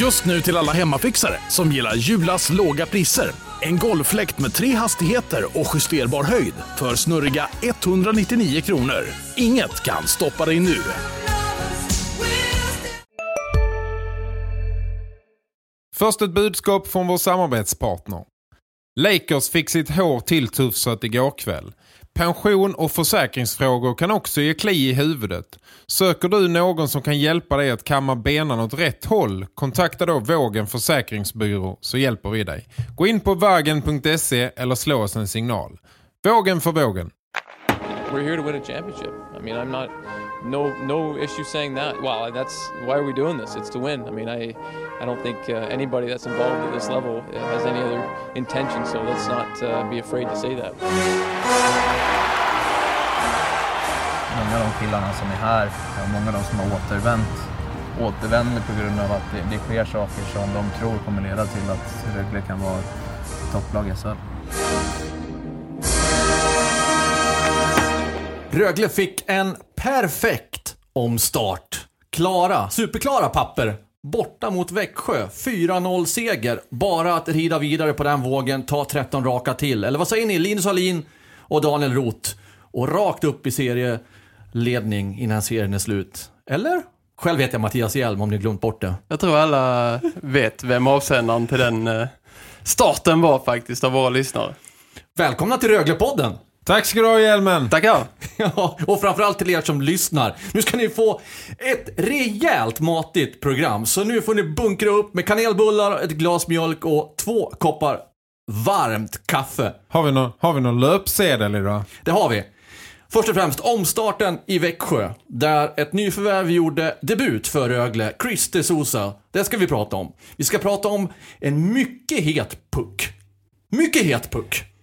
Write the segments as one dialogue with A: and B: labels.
A: Just nu till alla hemmafixare som gillar Julas låga priser. En golffläkt med tre hastigheter och justerbar höjd för snurriga 199 kronor. Inget kan stoppa dig nu.
B: Först ett budskap från vår samarbetspartner. Lakers fick sitt hår tilltufsat igår kväll. Pension och försäkringsfrågor kan också ge kli i huvudet. Söker du någon som kan hjälpa dig att kamma benen åt rätt håll, kontakta då Vågen Försäkringsbyrå så hjälper vi dig. Gå in på vagen.se eller slå oss en signal. Vågen för vågen.
C: We're here to win a championship. I mean, I'm not no no issue saying that. Well, that's why are we doing this? It's to win. I mean, I i don't think uh, anybody that's involved at this level uh, has any other intention. So let's not uh, be afraid to say that.
D: Många av de killarna som är här, och många av de som har återvänt, återvänder på grund av att det, det sker saker som de tror kommer leda till att Rögle kan vara topplag i SHL.
E: Rögle fick en perfekt omstart. Klara, superklara papper. Borta mot Växjö. 4-0 seger. Bara att rida vidare på den vågen, ta 13 raka till. Eller vad säger ni? Linus Alin och Daniel Roth. Och rakt upp i serieledning innan serien är slut. Eller? Själv heter jag Mattias Hjelm om ni glömt bort det.
F: Jag tror alla vet vem avsändaren till den eh, starten var faktiskt av våra lyssnare.
E: Välkomna till Röglepodden!
B: Tack ska du ha Hjelmen.
F: Tackar!
E: Ja, och framförallt till er som lyssnar. Nu ska ni få ett rejält matigt program. Så nu får ni bunkra upp med kanelbullar, ett glas mjölk och två koppar varmt kaffe.
B: Har vi någon, har vi någon löpsedel idag?
E: Det har vi. Först och främst omstarten i Växjö, där ett nyförvärv gjorde debut för Rögle, Chris de Sousa. Det ska vi prata om. Vi ska prata om en mycket het puck. Mycket het puck.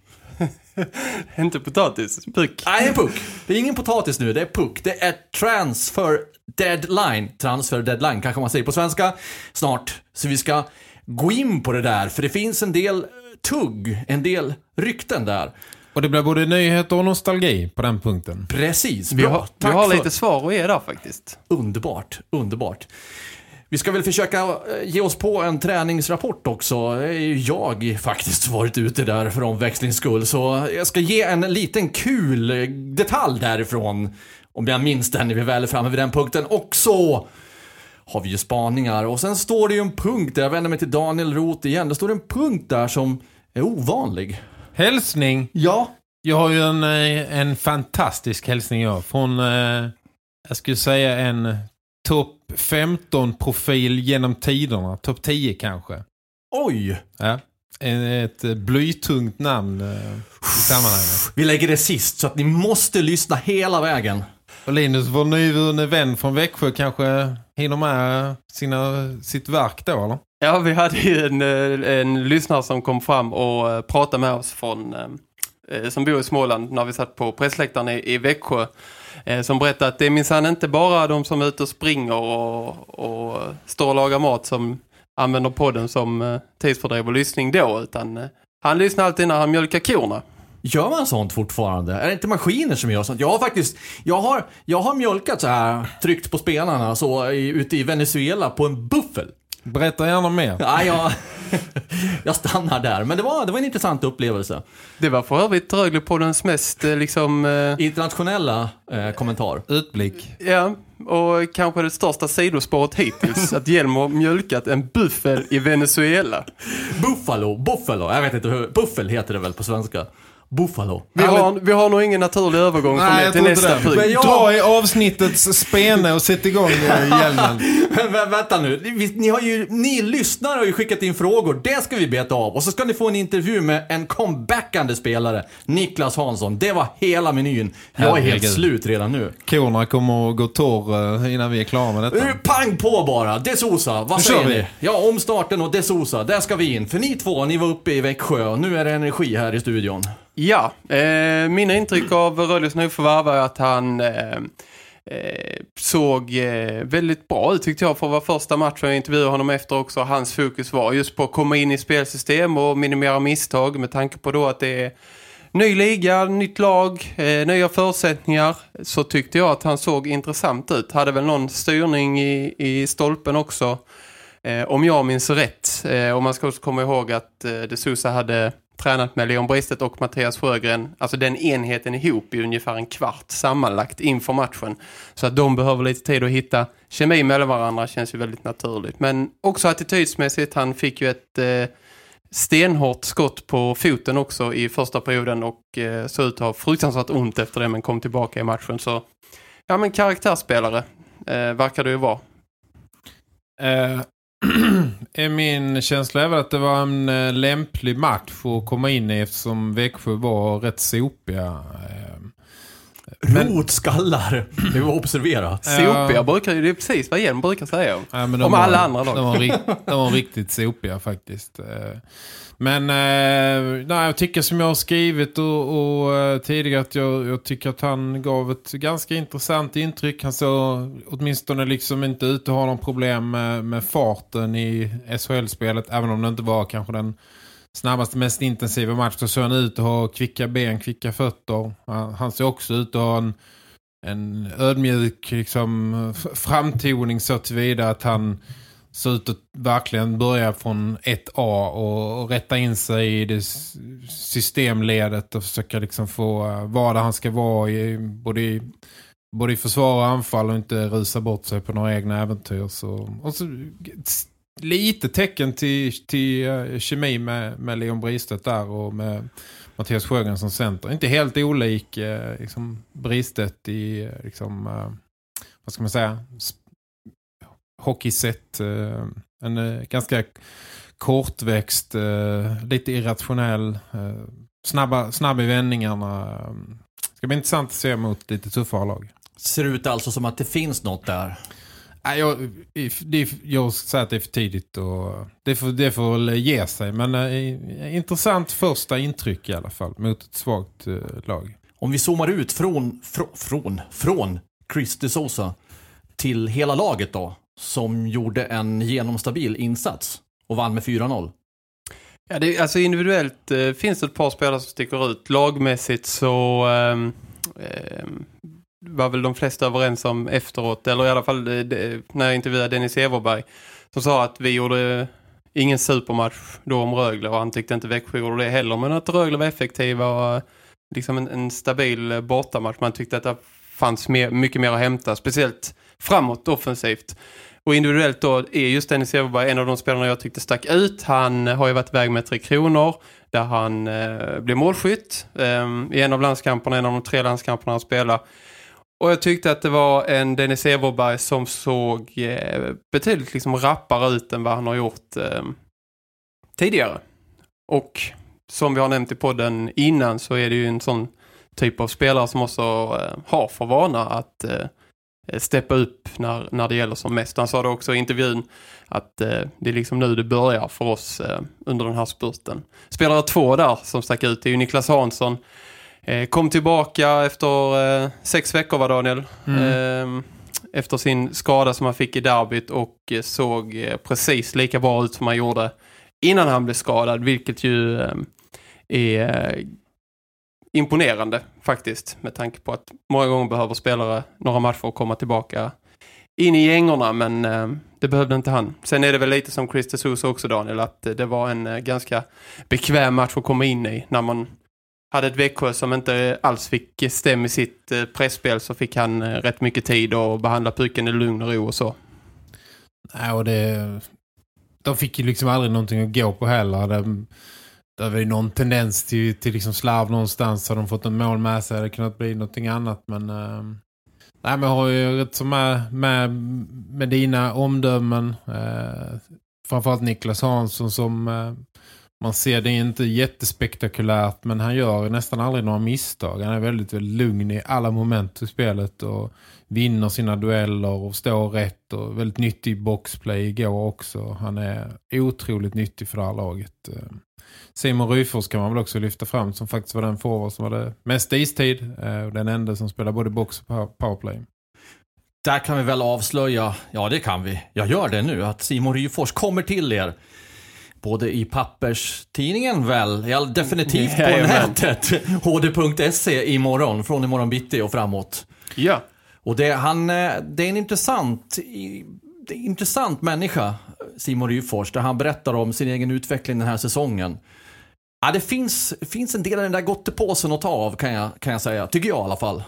F: Inte potatis, puck.
E: Nej, puck. Det är ingen potatis nu, det är puck. Det är transfer deadline. Transfer deadline kanske man säger på svenska. Snart. Så vi ska gå in på det där, för det finns en del tugg, en del rykten där.
B: Och det blir både nyheter och nostalgi på den punkten.
E: Precis,
F: Vi
E: bra.
F: har, vi har
E: för-
F: lite svar att ge där faktiskt.
E: Underbart, underbart. Vi ska väl försöka eh, ge oss på en träningsrapport också. Jag faktiskt varit ute där för omväxlings skull. Så jag ska ge en liten kul eh, detalj därifrån. Om jag minns den när vi väl är framme vid den punkten. Och så har vi ju spaningar. Och sen står det ju en punkt där, jag vänder mig till Daniel Roth igen. Det står en punkt där som är ovanlig.
B: Hälsning.
E: Ja.
B: Jag har ju en, eh, en fantastisk hälsning jag. Från, eh, jag skulle säga en topp 15-profil genom tiderna. Topp 10 kanske.
E: Oj!
B: Ja. En, ett eh, blytungt namn eh, i sammanhanget.
E: Vi lägger det sist så att ni måste lyssna hela vägen.
B: Och Linus, vår nyvunne vän från Växjö kanske hinner med sina, sitt verk då, eller?
F: Ja, vi hade ju en, eh, en lyssnare som kom fram och pratade med oss från, som bor i Småland när vi satt på pressläktaren i, i Växjö. Eh, som berättade att det är minsann inte bara de som är ute och springer och, och står och lagar mat som använder podden som eh, tidsfördriv och lyssning då. Utan eh, han lyssnar alltid när han mjölkar korna.
E: Gör man sånt fortfarande? Är det inte maskiner som gör sånt? Jag har faktiskt, jag har, jag har mjölkat så här, tryckt på spelarna så i, ute i Venezuela på en buffel.
B: Berätta gärna mer.
E: Nej, jag, jag stannar där. Men det var, det var en intressant upplevelse.
F: Det var för övrigt Röglepoddens mest eh, liksom... eh,
E: Internationella eh, kommentar.
B: Utblick.
F: Ja, och kanske det största sidospåret hittills att Hjelm har mjölkat en buffel i Venezuela.
E: Buffalo, buffalo. Jag vet inte hur, buffel heter det väl på svenska. Buffalo.
F: Vi har, vi har nog ingen naturlig övergång från
B: Nej,
F: det till nästa
B: det.
E: Men jag-
B: Dra i avsnittets spene och sätt igång eh, hjälmen.
E: Men vä- vänta nu, ni, ni, har ju, ni lyssnare har ju skickat in frågor, det ska vi beta av. Och så ska ni få en intervju med en comebackande spelare, Niklas Hansson. Det var hela menyn. Jag är helt slut redan nu.
B: Korna kommer att gå torr eh, innan vi är klara med detta.
E: Nu, pang på bara! De Sousa, vad
B: Nu
E: säger
B: vi.
E: ni? Ja, omstarten och De Sousa, där ska vi in. För ni två, ni var uppe i Växjö och nu är det energi här i studion.
F: Ja, eh, mina intryck av Rödljus nyförvärv är att han eh, eh, Eh, såg eh, väldigt bra ut tyckte jag för att vara första matchen. Jag intervjuade honom efter också. Hans fokus var just på att komma in i spelsystem och minimera misstag med tanke på då att det är ny liga, nytt lag, eh, nya förutsättningar. Så tyckte jag att han såg intressant ut. Hade väl någon styrning i, i stolpen också. Eh, om jag minns rätt, eh, och man ska också komma ihåg att eh, De Sousa hade tränat med Leon Bristet och Mattias Sjögren, alltså den enheten ihop i ungefär en kvart sammanlagt inför matchen. Så att de behöver lite tid att hitta kemi mellan varandra känns ju väldigt naturligt. Men också attitydsmässigt, han fick ju ett eh, stenhårt skott på foten också i första perioden och eh, såg ut att ha fruktansvärt ont efter det men kom tillbaka i matchen. Så ja men karaktärsspelare eh, verkar det ju vara.
B: Eh, min känsla är väl att det var en eh, lämplig match att komma in i eftersom Växjö var rätt sopiga. Eh, men-
E: Rotskallar, det var observera.
F: Sopiga brukar ju, det är precis vad Hjelm brukar säga.
B: Ja, men de
F: Om
B: var,
F: alla andra lag.
B: De var, rikt, de var riktigt sopiga faktiskt. Eh, Men eh, nej, jag tycker som jag har skrivit och, och eh, tidigare att jag, jag tycker att han gav ett ganska intressant intryck. Han såg åtminstone liksom inte ut att ha någon problem med, med farten i SHL-spelet. Även om det inte var kanske den snabbaste, mest intensiva match så såg han ut att ha kvicka ben, kvicka fötter. Han, han ser också ut att ha en en ödmjuk liksom, framtoning så tillvida att han ser ut att verkligen börja från ett A och, och rätta in sig i det systemledet och försöka liksom få eh, vara där han ska vara i, både, i, både i försvar och anfall och inte rusa bort sig på några egna äventyr. Så, och så lite tecken till, till uh, kemi med, med Leon Bristedt där och med Mattias Sjögren som center. Inte helt olik eh, liksom, Bristedt i eh, liksom, vad ska man säga hockeysätt. En ganska kortväxt, lite irrationell, snabba, snabb i vändningarna. Det ska bli intressant att se mot lite tuffare lag.
E: Ser ut alltså som att det finns något där.
B: Nej, jag, det, är- jag säger att det är för tidigt och det får, det får väl ge sig. Men eh, intressant första intryck i alla fall mot ett svagt eh, lag.
E: Om vi zoomar ut från, från, från, från Chris de Sousa till hela laget då, som gjorde en genomstabil insats och vann med 4-0.
F: Ja, det, alltså individuellt eh, finns det ett par spelare som sticker ut. Lagmässigt så ehm, var väl de flesta överens om efteråt, eller i alla fall eh, det, när jag intervjuade Dennis Everberg, som sa att vi gjorde ingen supermatch då om Rögle och han tyckte inte Växjö gjorde det heller, men att Rögle var effektiva och eh, liksom en, en stabil eh, bortamatch. Man tyckte att det fanns mer, mycket mer att hämta, speciellt framåt offensivt. Och individuellt då är just Dennis Everberg en av de spelarna jag tyckte stack ut. Han har ju varit iväg med Tre Kronor där han eh, blev målskytt eh, i en av landskamperna, en av de tre landskamperna han spelar. Och jag tyckte att det var en Dennis Everberg som såg eh, betydligt liksom rappare ut än vad han har gjort eh, tidigare. Och som vi har nämnt i podden innan så är det ju en sån typ av spelare som också eh, har för vana att eh, steppa upp när, när det gäller som mest. Han sa det också i intervjun att eh, det är liksom nu det börjar för oss eh, under den här spurten. Spelare två där som stack ut är ju Niklas Hansson. Eh, kom tillbaka efter eh, sex veckor var Daniel. Eh, efter sin skada som han fick i derbyt och såg precis lika bra ut som han gjorde innan han blev skadad. Vilket ju är imponerande faktiskt med tanke på att många gånger behöver spelare några matcher och komma tillbaka in i gängorna men det behövde inte han. Sen är det väl lite som Chris de Sousa också Daniel att det var en ganska bekväm match att komma in i när man hade ett Växjö som inte alls fick stäm i sitt eh, pressspel så fick han eh, rätt mycket tid och behandla pucken i lugn och ro och så.
B: Nej, och det, de fick ju liksom aldrig någonting att gå på heller. Det, det var ju någon tendens till, till liksom slarv någonstans. Har de fått en mål med sig. hade Det kunnat bli någonting annat. Men, äh, nej, men jag har ju rätt så med, med, med dina omdömen. Äh, framförallt Niklas Hansson som Äh, man ser det inte jättespektakulärt. Men han gör nästan aldrig några misstag. Han är väldigt, väldigt lugn i alla moment i spelet. Och vinner sina dueller och står rätt och väldigt nyttig boxplay igår också. Han är otroligt nyttig för det här laget. Simon Ryfors kan man väl också lyfta fram som faktiskt var den forward som hade mest istid eh, och den enda som spelar både box och powerplay.
E: Där kan vi väl avslöja, ja det kan vi, jag gör det nu, att Simon Ryfors kommer till er. Både i papperstidningen väl, ja, definitivt på
F: Jajamän.
E: nätet. hd.se imorgon, från imorgon bitti och framåt.
F: Ja,
E: Och det, han, eh, det är en intressant, det är en intressant människa, Simon Ryfors, där han berättar om sin egen utveckling den här säsongen. Ja, det finns, finns en del av den där gottepåsen att ta av kan jag, kan jag säga. Tycker jag i alla fall.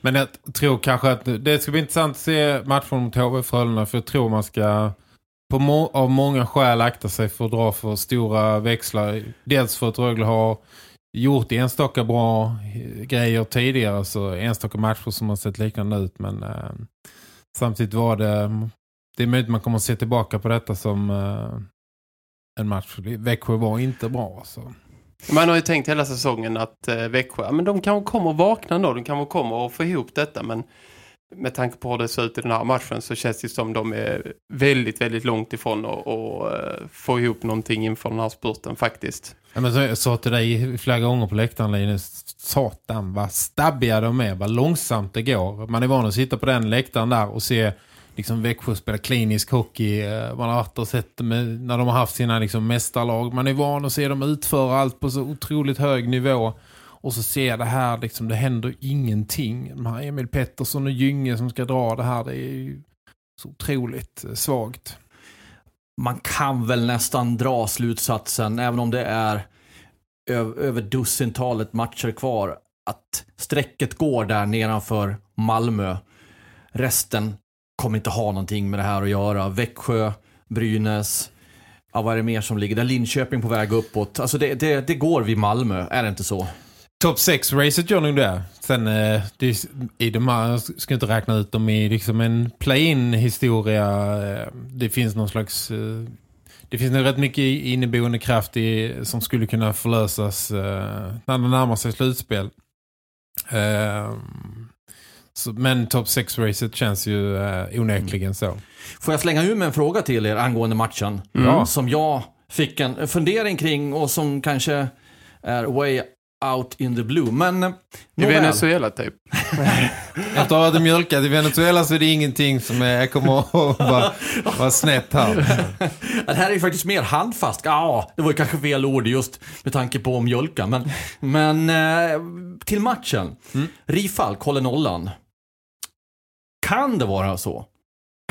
B: Men jag tror kanske att det ska bli intressant att se matchen mot HV Frölunda för jag tror man ska må av många skäl akta sig för att dra för stora växlar. Dels för att Rögle har gjort enstaka bra eh, grejer tidigare så enstaka matcher som har sett liknande ut men eh, samtidigt var det det är möjligt man kommer att se tillbaka på detta som eh, en match. Växjö var inte bra så.
F: Man har ju tänkt hela säsongen att eh, Växjö, men de kan komma och vakna då, de kan komma och få ihop detta men med tanke på hur det ser ut i den här matchen så känns det som de är väldigt, väldigt långt ifrån att eh, få ihop någonting inför den här spurten faktiskt.
B: Ja, men så, jag sa till dig flera gånger på läktaren Linus, satan vad stabbiga de är, vad långsamt det går. Man är van att sitta på den läktaren där och se liksom Växjö spela klinisk hockey. Eh, man har varit och sett med, eh, när de har haft sina liksom mästarlag. Man är van att se dem utföra allt på så otroligt hög nivå. Och så ser jag det här, liksom, det händer ingenting. De här Emil Pettersson och Gynge som ska dra det här, det är ju så otroligt eh, svagt.
E: Man kan väl nästan dra slutsatsen, även om det är över dussintalet matcher kvar, att strecket går där nedanför Malmö. Resten kommer inte ha någonting med det här att göra. Växjö, Brynäs, ja, vad är det mer som ligger där? Linköping på väg uppåt. Alltså det, det, det går vid Malmö, är det inte så?
B: Top 6-racet gör nog det. Sen eh, det, i de här, jag ska inte räkna ut dem i liksom en play-in historia. Eh, det finns någon slags... Eh, det finns nog rätt mycket inneboende kraft i, som skulle kunna förlösas när det närmar sig slutspel. Så, men top 6-racet känns ju uh, onekligen mm. så.
E: Får jag slänga ur med en fråga till er angående matchen? Mm. Som jag fick en fundering kring och som kanske är way out in the blue. Men
F: I Venezuela typ.
B: Efter att ha mjölkat i Venezuela så är det ingenting som är, kommer att vara, vara snett här.
E: Det här är ju faktiskt mer handfast. Ja, det var ju kanske fel ord just med tanke på mjölka. Men, men eh, till matchen. Mm. Rifalk håller nollan. Kan det vara så?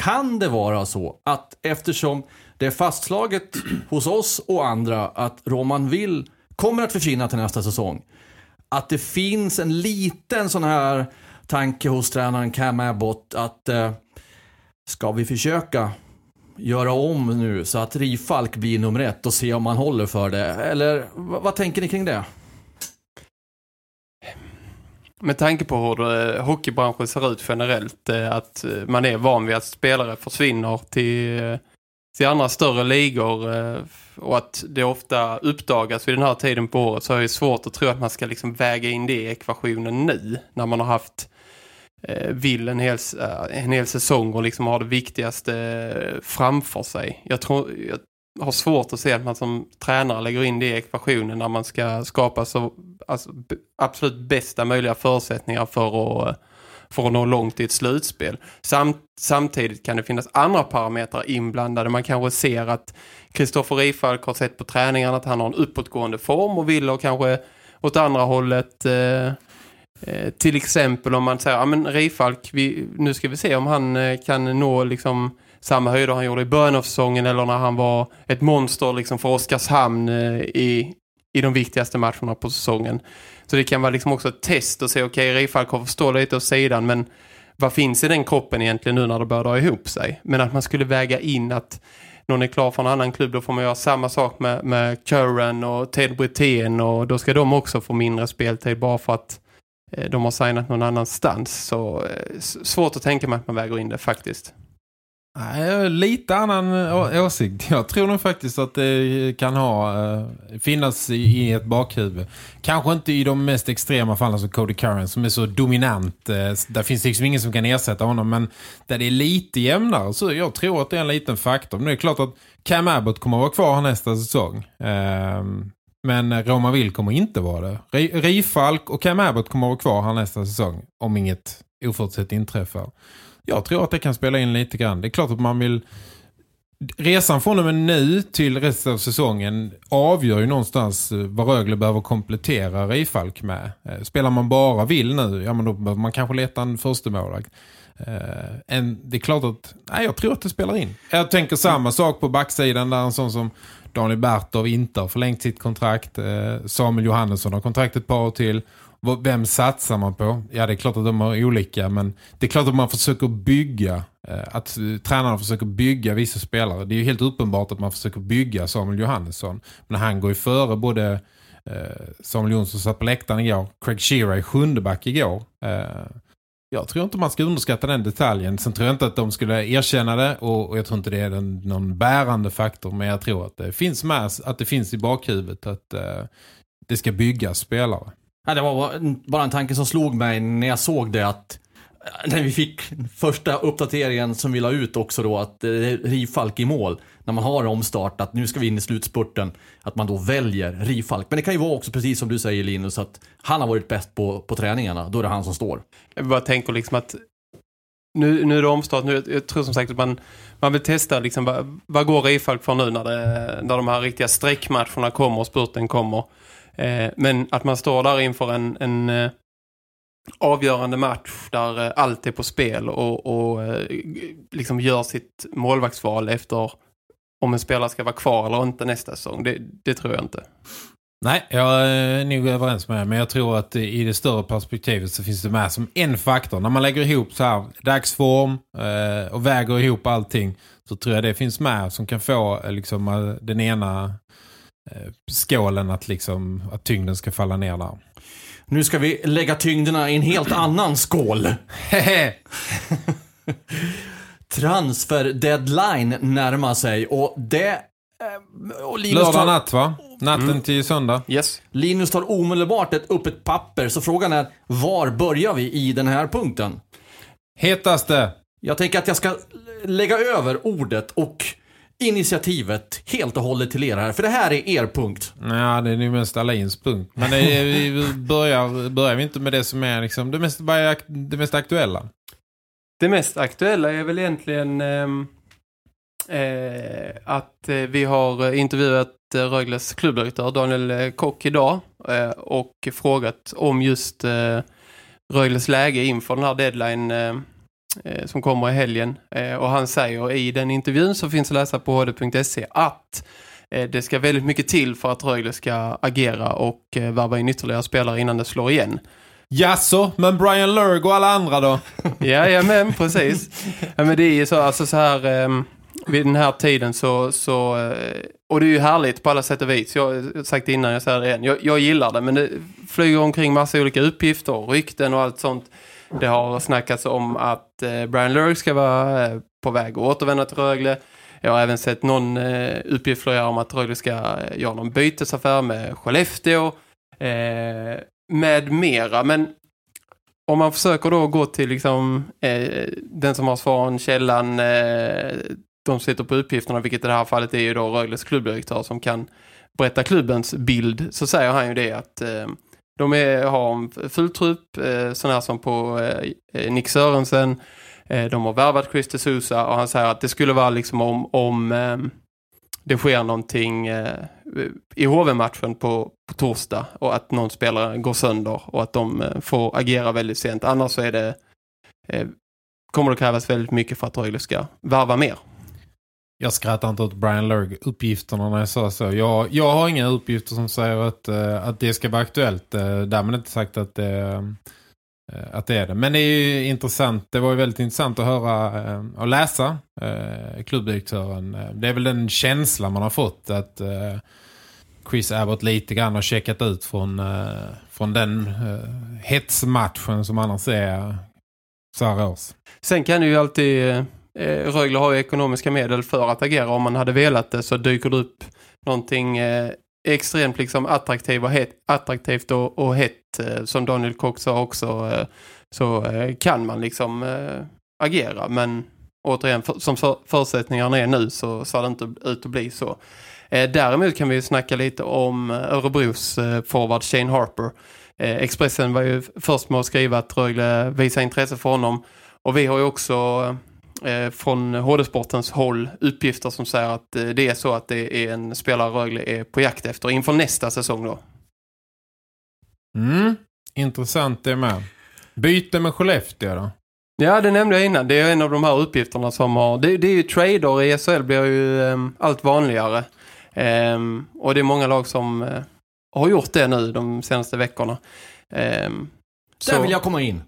E: Kan det vara så att eftersom det är fastslaget hos oss och andra att Roman Will kommer att försvinna till nästa säsong. Att det finns en liten sån här tanke hos tränaren Cam Abbott att eh, ska vi försöka göra om nu så att Rifalk blir nummer ett och se om man håller för det? Eller vad tänker ni kring det?
F: Med tanke på hur eh, hockeybranschen ser ut generellt, eh, att eh, man är van vid att spelare försvinner till, till andra större ligor eh, och att det ofta uppdagas vid den här tiden på året så är det svårt att tro att man ska liksom väga in det i ekvationen nu när man har haft eh, vill en hel, eh, en hel säsong och liksom har det viktigaste framför sig. Jag tror jag har svårt att se att man som tränare lägger in det i ekvationen när man ska skapa så alltså, absolut bästa möjliga förutsättningar för att, för att nå långt i ett slutspel. Samt, samtidigt kan det finnas andra parametrar inblandade. Man kanske ser att Kristoffer Rifalk har sett på träningarna att han har en uppåtgående form och vill och kanske åt andra hållet... Eh, eh, till exempel om man säger, ja men Rifalk, vi, nu ska vi se om han eh, kan nå liksom samma höjder han gjorde i början av säsongen eller när han var ett monster liksom för Oskarshamn eh, i, i de viktigaste matcherna på säsongen. Så det kan vara liksom också ett test att se, okej okay, Rifalk har lite åt sidan men vad finns i den kroppen egentligen nu när det börjar dra ihop sig? Men att man skulle väga in att någon är klar för en annan klubb då får man göra samma sak med, med Curran och Ted Brithén och då ska de också få mindre speltid bara för att eh, de har signat någon annanstans. Så eh, svårt att tänka mig att man väger in det faktiskt.
B: Nej, lite annan åsikt. Jag tror nog faktiskt att det kan ha eh, finnas i, ett bakhuvud. Kanske inte i de mest extrema fallen som Cody Curran som är så dominant. Eh, där finns liksom ingen som kan ersätta honom. Men där det är lite jämnare så jag tror att det är en liten faktor. Men det är klart att Cam Abbott kommer att vara kvar nästa säsong. Ehm, men Roma Will kommer inte vara det. Rifalk och Cam Abbott kommer att vara kvar här nästa säsong. Om inget oförutsett inträffar jag tror att det kan spela in lite grann. Det är klart att man vill... Resan från och med nu till resten av säsongen avgör ju någonstans eh, vad Rögle behöver komplettera Rifalk med. Eh, spelar man bara vill nu, ja men då behöver man kanske leta en första målvakt. Eh, en, det är klart att nej, jag tror att det spelar in. Jag tänker samma sak på backsidan där en sån som Daniel Bertov inte har förlängt sitt kontrakt. Samuel Johannesson har kontrakt ett par år till. Vem satsar man på? Ja, det är klart att de har olika, men det är klart att man försöker bygga, eh, att eh, tränarna försöker bygga vissa spelare. Det är ju helt uppenbart att man försöker bygga Samuel Johannesson. Men han går ju före både eh, Samuel Jonsson satt på läktaren igår, Craig Shearer sjunde back igår. Jag tror inte man ska underskatta den detaljen. Sen tror jag inte att de skulle erkänna det och, jag tror inte det är någon bärande faktor. Men jag tror att det finns med, att det finns i bakhuvudet att det ska byggas spelare.
E: Ja, det var bara- en tanke som slog mig när jag såg det att eh, när vi fick första uppdateringen som vi la ut också då att eh, Rifalk i mål. När man har omstart att nu ska vi in i slutspurten. Att man då väljer Rifalk. Men det kan ju vara också precis som du säger Linus att han har varit bäst på, på träningarna. Då är det han som står.
F: Jag bara tänker liksom att nu, nu är det omstart. Nu, jag tror som sagt att man, man vill testa liksom, vad, vad går Rifalk för nu när, det, när de här riktiga sträckmatcherna kommer och spurten kommer. Eh, men att man står där inför en, en eh, avgörande match där eh, allt är på spel och, och liksom gör sitt målvaktsval efter om en spelare ska vara kvar eller inte nästa säsong. Det, det tror jag inte.
B: Nej, jag är nog överens med det. Men jag tror att i det större perspektivet så finns det med som en faktor. När man lägger ihop så här dagsform och väger ihop allting så tror jag det finns med som kan få liksom, den ena skålen att, liksom, att tyngden ska falla ner där.
E: Nu ska vi lägga tyngderna i en helt annan skål. Transfer deadline närmar sig och det... eh, Och Linus,
B: Lördag
E: tar,
B: natt va? Natten till söndag.
F: Yes.
E: Linus tar omedelbart ett, upp ett papper, så frågan är var börjar vi i den här punkten?
B: Hetaste!
E: Jag tänker att jag ska lägga över ordet och initiativet helt och hållet till er här, för det här är er punkt.
B: Ja, det är ju mest Alins punkt. Men det är, vi börjar, börjar vi inte med det som är liksom, det, mest, det mest aktuella.
F: Det mest aktuella är väl egentligen ehm, eh, att eh, vi har intervjuat eh, Rögles klubbdirektör Daniel eh, Kock idag eh, och frågat om just eh, Rögles läge inför den här deadline som kommer i helgen. Eh, och han säger i den intervjun som finns att läsa på hd.se att eh, det ska väldigt mycket till för att Rögle ska agera och eh, värva in ytterligare spelare innan det slår igen.
B: Jaså, men Brian Lurg och alla andra då?
F: Ja, ja men precis. Ja, men det är ju så, alltså så här eh, vid den här tiden så, så eh, och det är ju härligt på alla sätt och vis. Jag har sagt det innan, jag säger det igen. Jag, jag gillar det, men det flyger omkring massa olika uppgifter och rykten och allt sånt. Det har snackats om att eh, Brian Lurg ska vara eh, på väg att återvända till Rögle. Jag har även sett någon eh, uppgift om att Rögle ska göra någon bytesaffär med Skellefteå. Med mera, men om man försöker då gå till liksom, eh, den som har svaren, källan, eh, de sitter på uppgifterna, vilket i det här fallet är ju då Rögles klubbdirektör som kan berätta klubbens bild, så säger han ju det att eh, de är, har en full trupp, eh, sån här som på eh, eh, Nick Sörensen, eh, de har värvat Chris de Sousa och han säger att det skulle vara liksom om, om eh, det sker någonting eh, i HV-matchen på, på torsdag och att någon spelare går sönder och att de eh, får agera väldigt sent. Annars så är det eh, kommer det krävas väldigt mycket för att Rögle ska varva mer.
B: Jag skrattar inte åt Brian Lurg uppgifterna när jag sa så. Jag, jag har inga uppgifter som säger att, eh, att det ska vara aktuellt. Eh, därmed inte sagt att det, eh, att det är det. Men det är ju intressant. Det var ju väldigt intressant att höra och läsa klubbdirektören. Det är väl den känsla man har fått att Chris Abbott lite grann har checkat ut från, från den hetsmatchen som annars är så här års.
F: Sen kan det ju alltid Eh, Rögle har ju ekonomiska medel för att agera. Om man hade velat det så dyker det upp någonting eh, extremt liksom attraktivt och hett, attraktivt och, och hett eh, som Daniel Kock sa också eh, så eh, kan man liksom eh, agera men återigen för, som för, förutsättningarna är nu så ser det inte ut att bli så. Eh, däremot kan vi ju snacka lite om eh, Örebros eh, forward Shane Harper. Eh, Expressen var ju först med att skriva att Rögle visar intresse för honom och vi har ju också från HD-sportens håll uppgifter som säger att eh, det är så att det är en spelare Rögle är på jakt efter inför nästa säsong då.
B: Mm, intressant det med. Byte med Skellefteå då?
F: Ja, det nämnde jag innan. Det är en av de här uppgifterna som har... Det, det är ju trader i SHL blir ju um, allt vanligare. Um, och det är många lag som uh, har gjort det nu de senaste veckorna. Um,
E: Där vill jag komma in.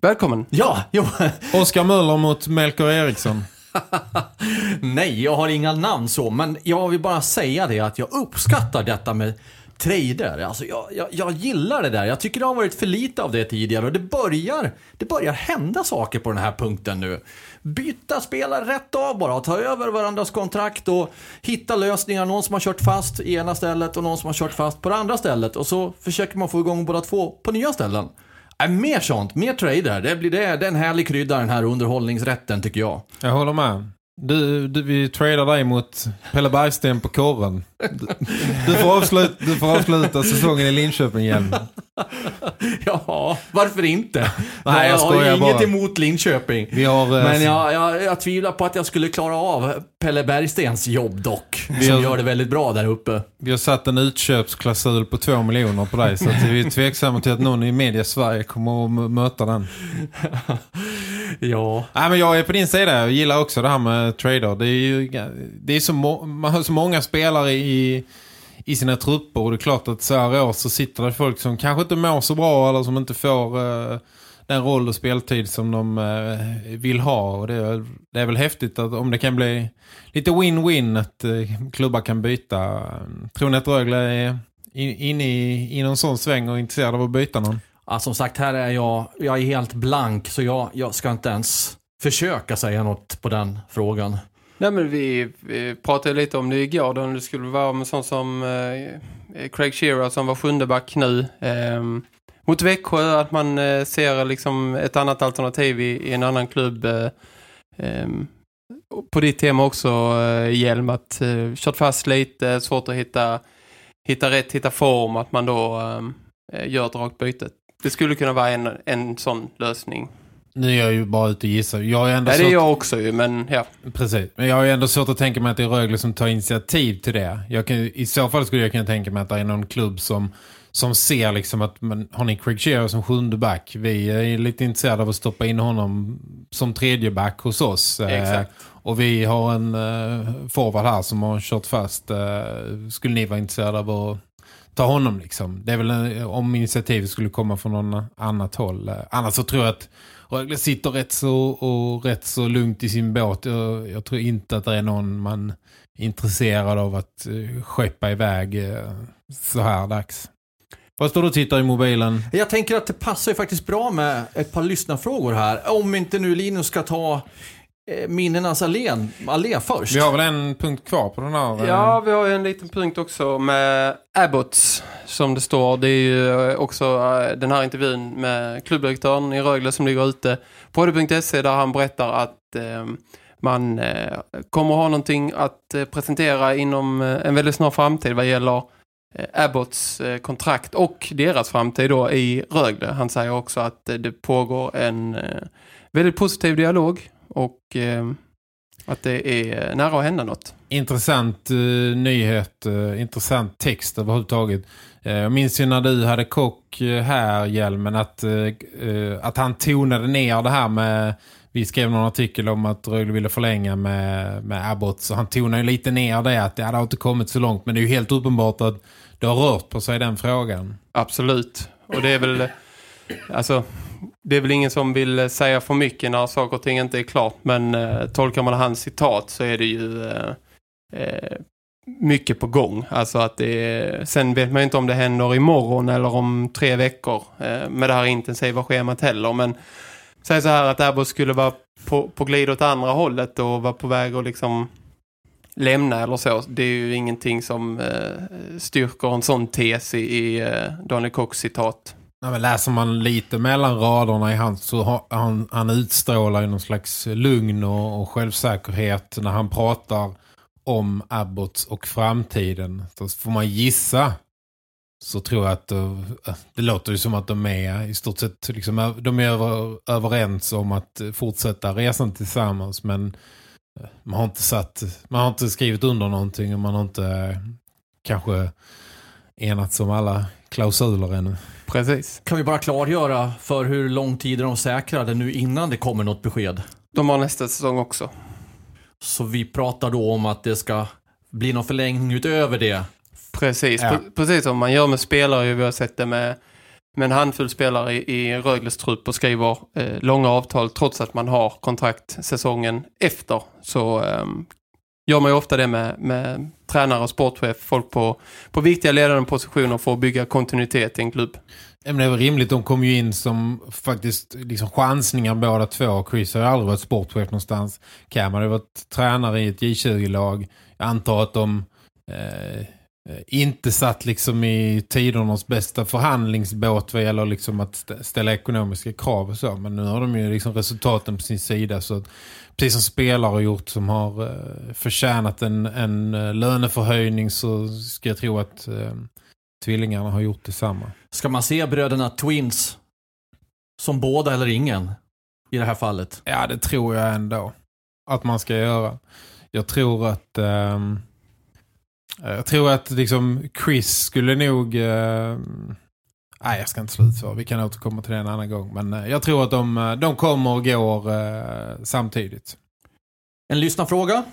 F: Välkommen.
E: Ja, jo.
B: Oskar Möller mot Melker Eriksson.
E: Nej, jag har inga namn så, men jag vill bara säga det att jag uppskattar detta med trader. Alltså jag, jag, jag gillar det där. Jag tycker det har varit för lite av det tidigare och det börjar, det börjar hända saker på den här punkten nu. Byta spelare rätt av bara, ta över varandras kontrakt och hitta lösningar. Någon som har kört fast i ena stället och någon som har kört fast på det andra stället och så försöker man få igång båda två på nya ställen. Äh, mer sånt, mer trader. Det blir det, det är en härlig krydda den här underhållningsrätten tycker jag.
B: Jag håller med. Du, du, vi tradar dig mot Pelle Bergsten på korren. Du, du, får avsluta, du får avsluta säsongen i Linköping igen.
E: Ja, varför inte?
B: Nej, jag
E: har
B: skojar
E: ju inget
B: bara.
E: emot Linköping.
B: Har, eh,
E: Men jag, jag, jag tvivlar på att jag skulle klara av Pelle Bergstens jobb dock.
B: Vi
E: som
B: har-
E: gör det väldigt bra där uppe.
B: vi har satt en utköpsklausul på två miljoner på dig. Så att vi är tveksamma till att någon i media Sverige kommer att möta den.
E: Ja.
B: Nej, men jag är på din sida. Jag gillar också det här med trader. Det är ju, det är så, må, man har så många spelare i, i sina trupper. Och det är klart att så här år så sitter det folk som kanske inte mår så bra eller som inte får Uh, den roll och speltid som de eh, vill ha. Och det, är- det är väl häftigt att om det kan bli lite win-win att eh, klubbar kan byta. Tror ni att Rögle är in- inne i, i någon sån sväng och intresserad av att byta någon?
E: Ja, som sagt här är jag, jag är helt blank så jag, jag ska inte ens försöka säga något på den frågan.
F: Nej, men vi, vi pratade lite om det igår då det skulle vara med sån som eh, Craig Shearer som var sjunde back nu. Eh, mot Växjö att man eh, ser liksom ett annat alternativ i, i en annan klubb. Eh, ehm, på ditt tema också, eh, Hjelm, att eh, kört fast lite, svårt att hitta, hitta rätt, hitta form, att man då eh, gör ett rakt byte. Det skulle kunna vara en, en sån lösning.
B: Nu är jag ju bara ute och gissar. Jag ju ändå
F: Nej, det är jag också ju, men ja.
B: Precis, men jag har ju ändå svårt att tänka mig att det är Rögle som tar initiativ till det. Jag kan, I så fall skulle jag kunna tänka mig att det är någon klubb som, som ser liksom att man, har ni Craig Shearer som sjunde back? Vi är lite intresserade av att stoppa in honom som tredje back hos oss. Eh,
F: Exakt.
B: och vi har en eh, forward här som har kört fast. Eh, skulle ni vara intresserade av att ta honom liksom? Det är väl en, om initiativet skulle komma från någon annat håll. Eh, annars så tror jag att Rögle sitter rätt så, och rätt så lugnt i sin båt. Jag, jag tror inte att det är någon man är intresserad av att uh, skeppa iväg uh, så här dags. Vad står du och tittar i mobilen?
E: Jag tänker att det passar ju faktiskt bra med ett par lyssnarfrågor här. Om inte nu Linus ska ta minnenas allé, allé först.
B: Vi har väl en punkt kvar på den här? eh,
F: Ja, vi har ju en liten punkt också med Abbots som det står. Det är ju också eh, den här intervjun med klubbdirektören i Rögle som ligger ute på hd.se där han berättar att eh, man eh, kommer ha någonting att eh, presentera inom eh, en väldigt snar framtid vad gäller eh, Abbots eh, kontrakt och deras framtid då i Rögle. Han säger också att eh, det pågår en eh, väldigt positiv dialog och eh, att det är nära att hända något.
B: Intressant eh, nyhet, eh, intressant text överhuvudtaget. Eh, jag minns ju när du hade kock eh, här, Hjelmen, att, eh, eh, att han tonade ner det här med... Vi skrev någon artikel om att Rögle ville förlänga med, med Abbott. Så han tonade ju lite ner det att det hade inte kommit så långt. Men det är ju helt uppenbart att det har rört på sig den frågan.
F: Absolut. Och det är väl alltså det är väl ingen som vill eh, säga för mycket när saker och ting inte är klart. Men eh, tolkar man hans citat så är det ju eh, eh, mycket på gång. Alltså att det är, sen vet man ju inte om det händer imorgon eller om tre veckor eh, med det här intensiva schemat heller. Men säg så här att Airbus skulle vara på, på glid åt andra hållet och vara på väg att liksom lämna eller så. Det är ju ingenting som eh, styrker en sån tes i, i eh, Daniel Cox citat.
B: Nej, men läser man lite mellan raderna i hans så har, han, han utstrålar ju någon slags lugn och, och självsäkerhet när han pratar om Abbott och framtiden. Så får man gissa så tror jag att det, det låter ju som att de är i stort sett liksom, de är över, överens om att fortsätta resan tillsammans men eh, man har inte satt man har inte skrivit under någonting och man har inte eh, kanske enats om alla klausuler ännu.
F: Precis.
E: Kan vi bara klargöra för hur lång tid är de säkrade nu innan det kommer något besked?
F: De har nästa säsong också.
E: Så vi pratar då om att det ska bli någon förlängning utöver det.
F: Precis,
B: Ja.
F: Pre- precis som man gör med spelare. Vi har sett det med, med en handfull spelare i, i Rögles trupp och skriver eh, långa avtal trots att man har kontrakt säsongen efter. Så ehm, gör man ju ofta det med, med tränare och sportchef, folk på, på viktiga ledande positioner för att bygga kontinuitet i en klubb.
B: Men det är väl rimligt, de kom ju in som faktiskt liksom chansningar båda två. Chris har ju aldrig varit sportchef någonstans. Cam hade varit tränare i ett J20-lag. Jag antar att de eh, eh, inte satt liksom i tidernas bästa förhandlingsbåt vad gäller liksom att ställa ekonomiska krav och så. Men nu har de ju liksom resultaten på sin sida så att, precis som spelare har gjort som har eh, förtjänat en, en eh, löneförhöjning så ska jag tro att eh, tvillingarna har gjort detsamma.
E: Ska man se bröderna Twins som båda eller ingen i det här fallet?
B: Ja, det tror jag ändå att man ska göra. Jag tror att ehm, jag tror att liksom Chris skulle nog ehm, nej, jag ska inte sluta så. Vi kan återkomma till det en annan gång. Men eh, jag tror att de, eh, de kommer och går eh, samtidigt.
E: En lyssnarfråga?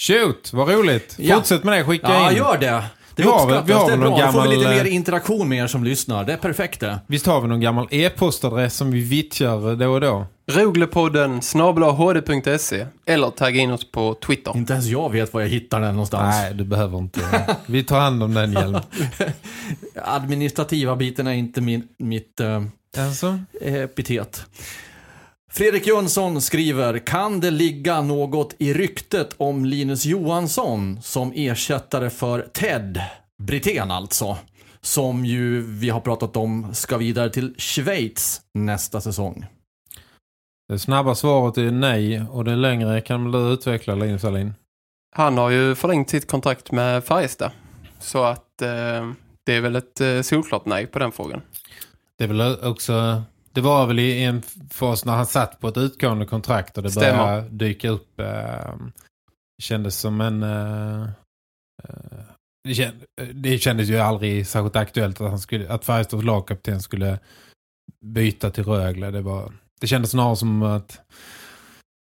B: Shoot, vad roligt.
E: Ja.
B: Fortsätt med det, skicka
E: Ja,
B: in.
E: gör det. Det
B: Vi har vi har
E: det är bra.
B: någon
E: Då får vi lite
B: gammal,
E: mer
B: eh,
E: interaktion med er som lyssnar. Det är perfekt det.
B: Visst har vi någon gammal e-postadress som vi vittjar då och då?
F: Roglepodden snabelahd.se eller tagga in oss på Twitter.
E: Inte ens jag vet var jag hittar den någonstans.
B: Nej, du behöver inte. Vi tar hand om den hjälmen.
E: Administrativa biten är inte min, mitt eh,
B: Alltså?
E: epitet. Fredrik Jönsson skriver, kan det ligga något i ryktet om Linus Johansson som ersättare för Ted, Brithén alltså, som ju vi har pratat om ska vidare till Schweiz nästa säsong.
B: Det snabba svaret är nej och det längre kan du utveckla Linus Alin.
F: Han har ju förlängt sitt kontrakt med Färjestad. Så att eh, det är väl ett eh, solklart nej på den frågan.
B: Det är väl också det var väl i en fas när han satt på ett utgående kontrakt och det
F: Stämmer.
B: började dyka upp eh, kändes som en eh, eh, det, känd, det kändes ju aldrig särskilt aktuellt att han skulle att Färjestads lagkapten skulle byta till Rögle. Det var det kändes snarare som att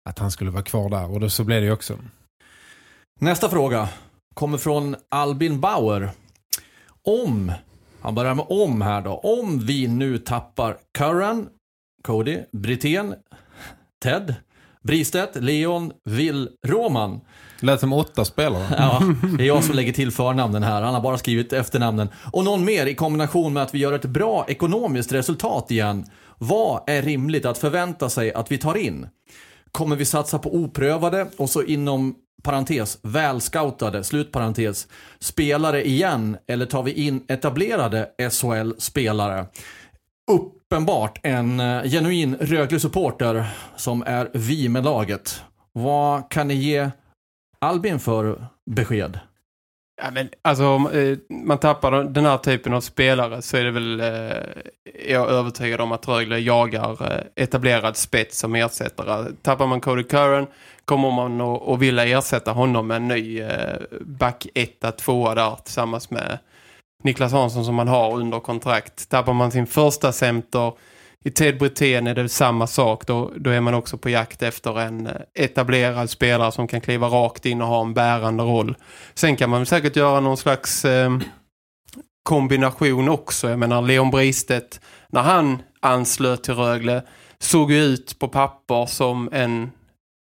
B: att han skulle vara kvar där och då, så blev det ju också.
E: Nästa fråga kommer från Albin Bauer. Om, han börjar med om här då, om vi nu tappar Curran, Cody, Brithén, Ted, Bristedt, Leon, Will, Roman.
B: Lät som åtta spelare.
E: Ja, det är jag som lägger till förnamnen här. Han har bara skrivit efternamnen. Och någon mer i kombination med att vi gör ett bra ekonomiskt resultat igen. Vad är rimligt att förvänta sig att vi tar in? Kommer vi satsa på oprövade och så inom parentes, välscoutade, slutparentes, spelare igen eller tar vi in etablerade SHL-spelare? Uppenbart en eh, genuin Rögle-supporter som är vi med laget. Vad kan ni ge Albin för besked?
F: Ja, men, alltså, om eh, man tappar den här typen av spelare så är det väl, eh, är jag övertygad om att Rögle jagar eh, etablerad spets som ersättare. Tappar man Cody Curran kommer man att, att vilja ersätta honom med en ny eh, back 1 2 där tillsammans med Niklas Hansson som man har under kontrakt. Tappar man sin första center i Ted Brithén är det samma sak. Då, då är man också på jakt efter en eh, etablerad spelare som kan kliva rakt in och ha en bärande roll. Sen kan man säkert göra någon slags eh, kombination också. Jag menar Leon Bristedt, när han anslöt till Rögle såg ju ut på papper som en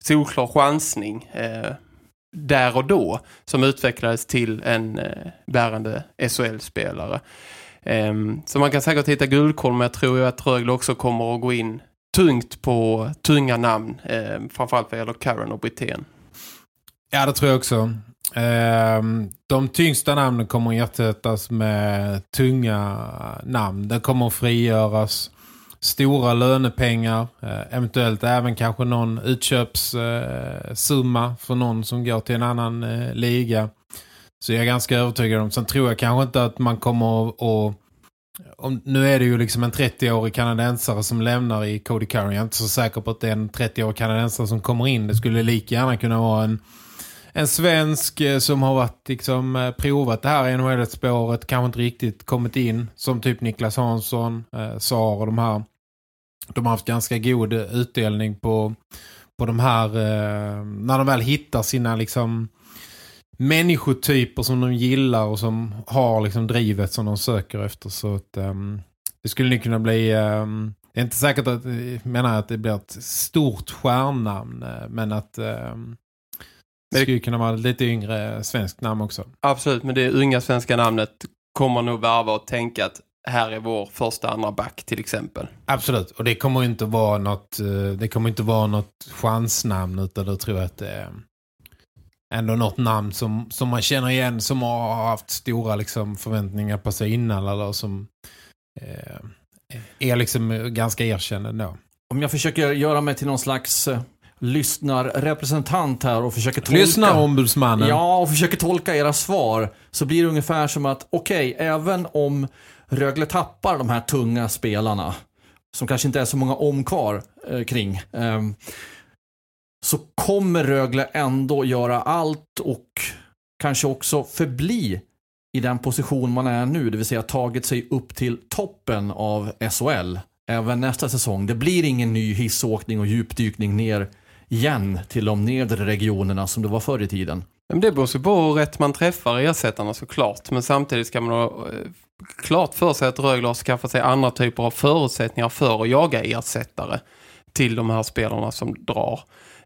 F: solklar chansning eh, där och då som utvecklades till en eh, bärande SHL-spelare. Ehm, så man kan säkert hitta guldkorn men jag tror ju att Rögle också kommer att gå in tungt på tunga namn. Ehm, framförallt vad gäller Karen och Brithén.
B: Ja, det tror jag också. Ehm, de tyngsta namnen kommer att ersättas med tunga namn. Det kommer att frigöras stora lönepengar. Eh, eventuellt även kanske någon utköpssumma eh, för någon som går till en annan eh, liga. Så jag är ganska övertygad om. Sen tror jag kanske inte att man kommer att... om, nu är det ju liksom en 30-årig kanadensare som lämnar i Cody Curry. Jag är inte så säker på att det är en 30-årig kanadensare som kommer in. Det skulle lika gärna kunna vara en en svensk eh, som har varit liksom eh, provat det här NHL-spåret, kanske inte riktigt kommit in som typ Niklas Hansson, eh, Sar och de här. De har haft ganska god utdelning på, på de här eh, när de väl hittar sina liksom människotyper som de gillar och som har liksom drivet som de söker efter så att um, det skulle nog kunna bli um, det är inte säkert att menar att det blir ett stort stjärnnamn men att um, det skulle kunna vara lite yngre svenskt namn också.
F: Absolut, men det unga svenska namnet kommer nog värva och tänka att här är vår första andra back till exempel.
B: Absolut, och det kommer inte vara något eh, det kommer inte vara något chansnamn utan då tror jag att det är ändå något namn som, som man känner igen som har haft stora liksom, förväntningar på sig innan eller som eh, är liksom ganska erkänd ändå.
E: Om jag försöker göra mig till någon slags eh, lyssnarrepresentant här och försöker tolka...
B: Lyssnarombudsmannen.
E: Ja, och försöker tolka era svar. Så blir det ungefär som att, okej, okay, även om Rögle tappar de här tunga spelarna, som kanske inte är så många om kvar eh, kring, eh, så kommer Rögle ändå göra allt och kanske också förbli i den position man är nu, det vill säga tagit sig upp till toppen av SHL även nästa säsong. Det blir ingen ny hissåkning och djupdykning ner igen till de nedre regionerna som det var förr i tiden.
F: Men det beror sig på hur rätt man träffar ersättarna såklart. Men samtidigt ska man ha eh, klart för sig att Rögle har skaffat sig andra typer av förutsättningar för att jaga ersättare till de här spelarna som drar.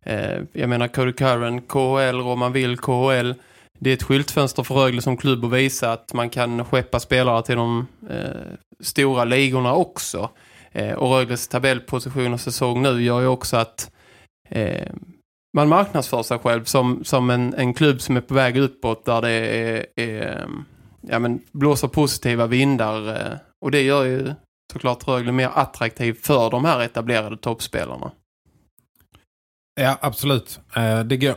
F: Eh, jag menar Cody Curran, KHL, Roman Will, KHL. Det är ett skyltfönster för Rögle som klubb att visa att man kan skeppa spelare till de eh, stora ligorna också. Eh, och Rögles tabellposition och säsong nu gör ju också att eh, man marknadsför sig själv som, som en, en klubb som är på väg uppåt där det är, är ja, men blåser positiva vindar. Eh, och det gör ju såklart Rögle mer attraktiv för de här etablerade toppspelarna.
B: Ja, absolut. Eh, det går,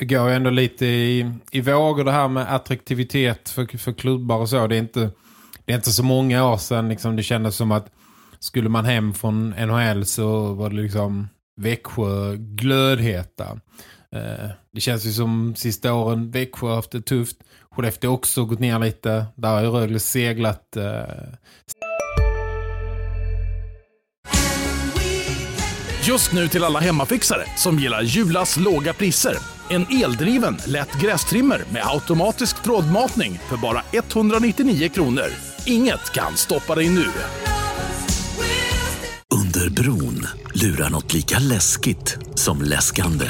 B: går ändå lite i, i vågor det här med attraktivitet för, för klubbar och så. Det är inte, det är inte så många år sedan liksom det kändes som att skulle man hem från NHL så var det liksom Växjö glödheta. Eh, det känns ju som sista åren Växjö har haft det tufft. Skellefteå också gått ner lite. Där har ju Rögle seglat. Eh,
A: Just nu till alla hemmafixare som gillar Julas låga priser. En eldriven, lätt grästrimmer med automatisk trådmatning för bara 199 kronor. Inget kan stoppa dig nu.
G: Under bron lurar något lika läskigt som läskande.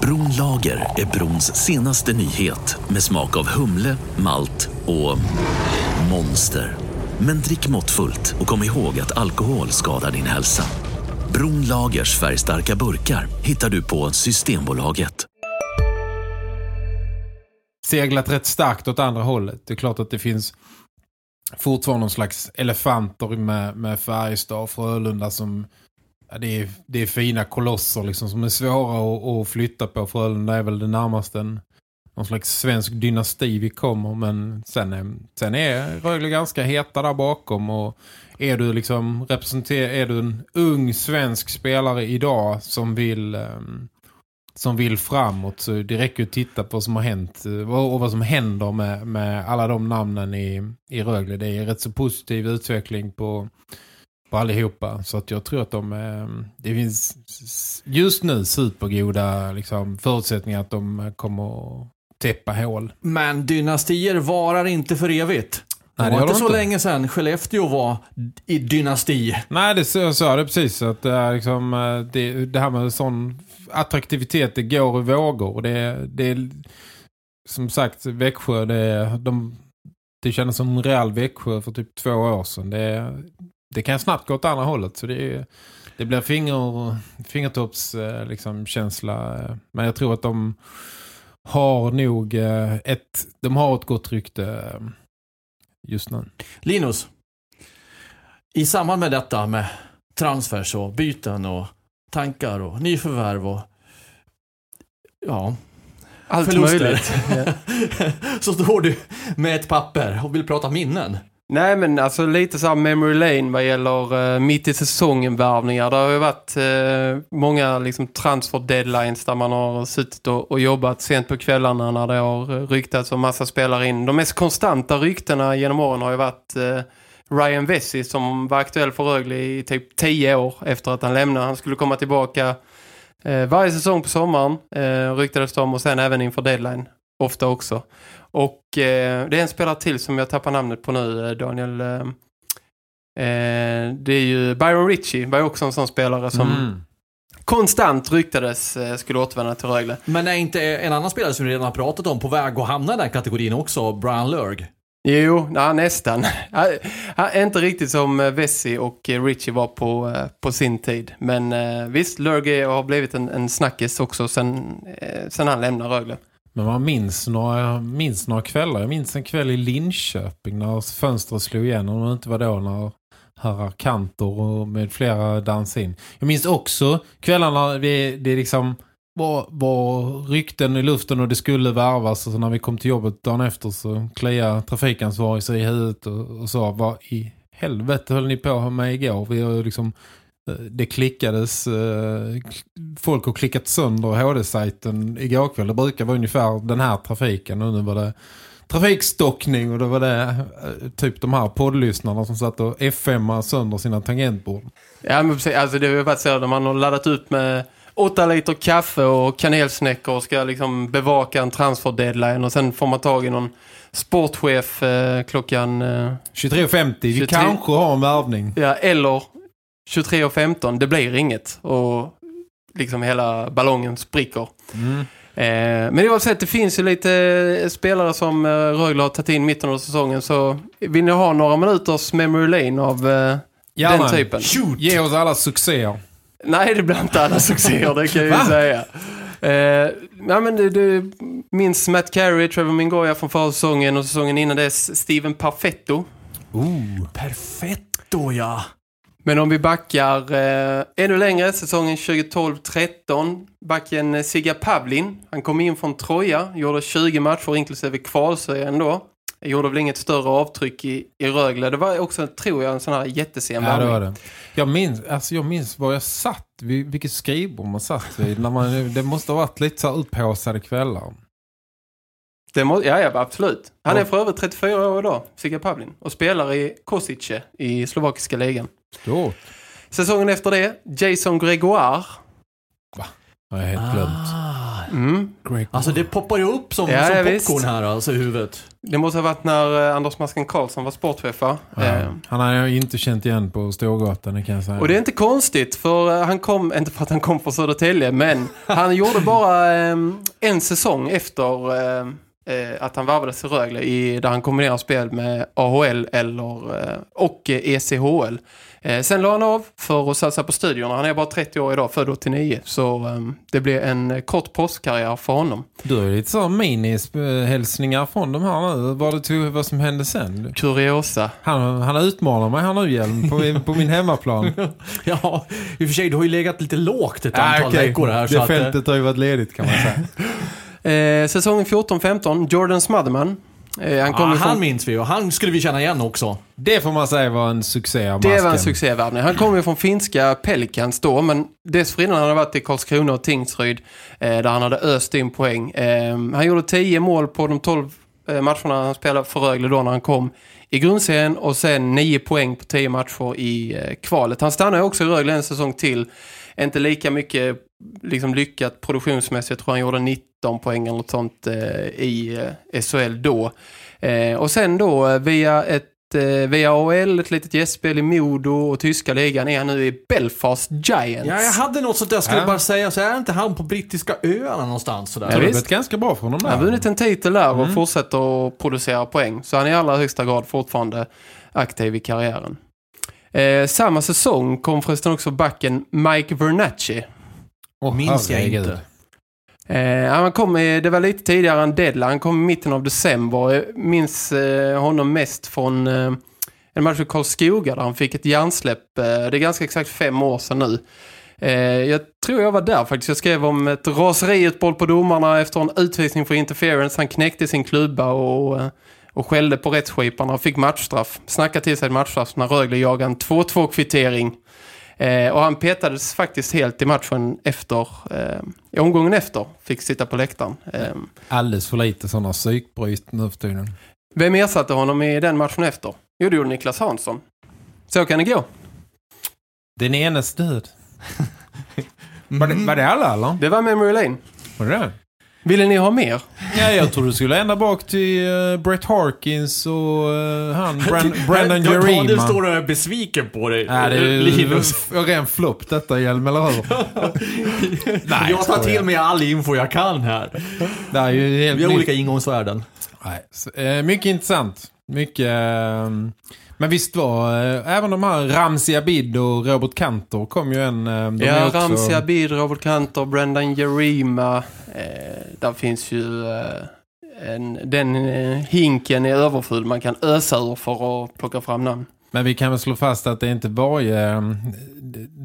G: Bronlager är brons senaste nyhet med smak av humle, malt och monster. Men drick måttfullt och kom ihåg att alkohol skadar din hälsa. Bronlagers färgstarka burkar hittar du på Systembolaget.
B: Seglat rätt starkt åt andra hållet. Det är klart att det finns fortfarande någon slags elefanter med, med Färjestad och Frölunda som ja, det, är, det är fina kolosser liksom, som är svåra att, att flytta på. Frölunda är väl det närmaste en, någon slags svensk dynasti vi kommer men sen är, sen är Rögle ganska heta där bakom och är du liksom är du en ung svensk spelare idag som vill ehm, som vill framåt så det räcker att titta på vad som har hänt och vad som händer med, med alla de namnen i, i Rögle. Det är rätt så positiv utveckling på, på allihopa. Så att jag tror att de ehm, det finns just nu supergoda liksom, förutsättningar att de kommer täppa hål.
E: Men dynastier varar inte för evigt. Nej, det var inte så inte. länge sedan Skellefteå var i dynasti.
B: Nej, det så är det precis. Att det, är liksom, eh, det, det här med sån attraktivitet, det går i vågor. Det, det som sagt, Växjö, det, de, det kändes som en real Växjö för typ två år sedan. Det, det kan snabbt gå åt andra hållet. Så det, det blir finger, fingertopps eh, liksom, känsla. Men jag tror att de har nog eh, ett, de har ett gott rykte just nu.
E: Linus, i samband med detta med transfers och byten och tankar och nyförvärv och ja,
F: allt förluster. möjligt.
E: så står du med ett papper och vill prata minnen.
F: Nej men alltså lite så här memory lane vad gäller uh, mitt i säsongen värvningar. Det har ju varit uh, många liksom transfer deadlines där man har suttit och, och jobbat sent på kvällarna när det har ryktats om massa spelare in. De mest konstanta ryktena genom åren har ju varit uh, Ryan Vessi som var aktuell för Rögle i typ 10 år efter att han lämnade. Han skulle komma tillbaka varje säsong på sommaren ryktades de och sen även inför deadline ofta också. Och eh, det är en spelare till som jag tappar namnet på nu, eh, Daniel. Eh, eh, det är ju Byron Ritchie, var ju också en sån spelare som mm. konstant ryktades eh, skulle återvända till Rögle.
E: Men är inte en annan spelare som vi redan har pratat om på väg att hamna i den kategorin också, Brian Lurg?
F: Jo, na, nästan. inte riktigt som Vessi och Richie var på, på sin tid. Men visst, Lurge har blivit en, en snackis också sen, sen han lämnar Rögle.
B: Men man minns några, minns några kvällar. Jag minns en kväll i Linköping när fönstret slog igenom och inte var då när herrar Kantor och med flera dans in. Jag minns också kvällarna det, det liksom var, var rykten i luften och det skulle värvas och så när vi kom till jobbet dagen efter så kliade trafikansvarig sig i huvudet och, och sa vad i helvete höll ni på med igår? Vi har liksom det klickades eh, folk har klickat sönder HD-sajten igår kväll. Det brukar vara ungefär den här trafiken och nu var det trafikstockning och då var det eh, typ de här poddlyssnarna som satt och FM sönder sina tangentbord.
F: Ja men precis, alltså det har varit så att man har laddat ut med åtta liter kaffe och kanelsnäckor och ska liksom bevaka en transfer deadline och sen får man tag i någon sportchef eh, klockan... Eh,
B: 23.50, vi kanske har en värvning.
F: Ja, eller 23.15, det blir inget. Och liksom hela ballongen spricker. Mm. Eh, men oavsett, det finns ju lite spelare som eh, Rögle har tagit in mitten av säsongen. Så vill ni ha några minuters memory lane av eh, den typen?
B: Shoot. Ge oss alla succéer.
F: Nej, det blir inte alla succéer, det kan jag ju säga. Eh, ja, men du, du minns Matt Carey, Trevor Mingoya från förra säsongen och säsongen innan dess Steven Perfetto.
E: Ooh, Perfetto, ja.
F: Men om vi backar eh, ännu längre, säsongen 2012-13, backen eh, Siga Pavlin. Han kom in från Troja, gjorde 20 matcher inklusive kvalserien då. Gjorde väl inget större avtryck i, i Rögle. Det var också, tror jag, en sån här jättesen
B: Ja, det var det. Jag minns, alltså jag minns var jag satt, vilket skrivbord man satt vid. när man, det måste ha varit lite så upphåsade kvällar.
F: Det må, ja, ja, absolut. Han är för övrigt 34 år idag, Siga Pavlin. Och spelar i Kosice i slovakiska ligan.
B: Stort.
F: Säsongen efter det, Jason Gregoire.
B: Va? Jag har helt glömt.
E: Ah. Mm. Alltså det poppar ju upp som,
F: ja,
E: som popcorn här alltså i huvudet.
F: Det måste ha varit när uh, Anders Masken Karlsson var sportchef ja.
B: uh. Han har jag inte känt igen på Storgatan kan jag säga.
F: Och det är inte konstigt för uh, han kom, inte för att han kom från Södertälje men han gjorde bara um, en säsong efter att han varvades i Rögle i, där han kombinerar spel med AHL eller, och ECHL. Eh, sen la han av för att satsa på studierna. Han är bara 30 år idag, född 89. Så um, det blir en kort postkarriär för honom.
B: Du har ju lite så mini-hälsningar från de här nu. Vad, det tog, vad som hände sen?
F: Kuriosa.
B: Han, han utmanar mig här nu igen på, på min hemmaplan.
E: ja, i och för sig, du har ju legat lite lågt ett antal ah, okay. veckor här.
B: Det så fältet att, har ju varit ledigt kan man
F: säga. eh, säsongen 14-15, Jordan Smotherman
E: Eh, han, ja, han minns vi och han skulle vi känna igen också.
B: Det får man säga var en succé av
F: Det var en succévärvning. Han kommer ju från finska Pelicans då, men dessförinnan hade han varit i Karlskrona och Tingsryd eh, där han hade öst in poäng. Eh, han gjorde 10 mål på de 12 eh, matcherna han spelade för Rögle då när han kom i grundserien och sen 9 poäng på 10 matcher i kvalet. Han stannade också i Rögle en säsong till. Inte lika mycket liksom lyckat produktionsmässigt. Jag tror han gjorde 19 poäng eller något sånt eh, i eh, SHL då. Eh, och sen då via ett via AHL, ett litet gästspel i Modo och tyska ligan är han nu i Belfast Giants.
E: Ja, jag hade något sånt där, skulle ja. bara säga, så är inte han på brittiska öarna någonstans sådär?
B: Ja, det har ganska bra för honom där.
F: Han har vunnit en titel där och mm. fortsätter att producera poäng. Så han är i allra högsta grad fortfarande aktiv i karriären. Eh, samma säsong kom förresten också backen Mike Vernacci
E: Oh, Minns jag inte.
F: Eh, han kom, det var lite tidigare än Deadline. Han kom i mitten av december. Jag minns eh, honom mest från eh, en match med Karlskoga där han fick ett hjärnsläpp. Eh, det är ganska exakt fem år sedan nu. Eh, jag tror jag var där faktiskt. Jag skrev om ett raseriutboll på domarna efter en utvisning för interference. Han knäckte sin klubba och, eh, och skällde på rättsskiparna och fick matchstraff. Snackade till sig matchstraff när Rögle jagade en 2-2 kvittering. Eh, och han petades faktiskt helt i matchen efter, eh, i omgången efter, fick sitta på läktaren. Eh,
B: Alldeles för lite sådana psykbryt nu för tiden.
F: vem ersatte honom i den matchen efter? Jo, det gjorde Niklas Hansson. Så kan det gå.
B: Den enes död. var, det, var det alla eller?
F: Det var Memory Lane.
B: Var det?
F: Ville ni ha mer?
B: Ja, jag tror du skulle ända bak till uh, Brett Harkins och uh, han, Bran Brandon Jerima.
E: står och är besviken på dig.
B: Ja, det är
E: Linus.
B: en ren flopp detta, Hjelm, eller hur? Nej,
E: jag tar till mig all info jag kan här.
B: Det är ju helt
E: Vi har olika ingångsvärden.
B: Nej, så, eh, mycket intressant. Mycket... Eh, men visst var eh, även de här Ramzi Abid och Robert Kantor kom ju en... Är
F: Ja,
B: också-
F: Ramzi Abid, Robert Kantor, Brendan Jerima. Eh, där finns ju eh, en, den eh, hinken är överfull. Man kan ösa ur för att plocka fram namn.
B: Men vi kan väl slå fast att det är inte varje eh,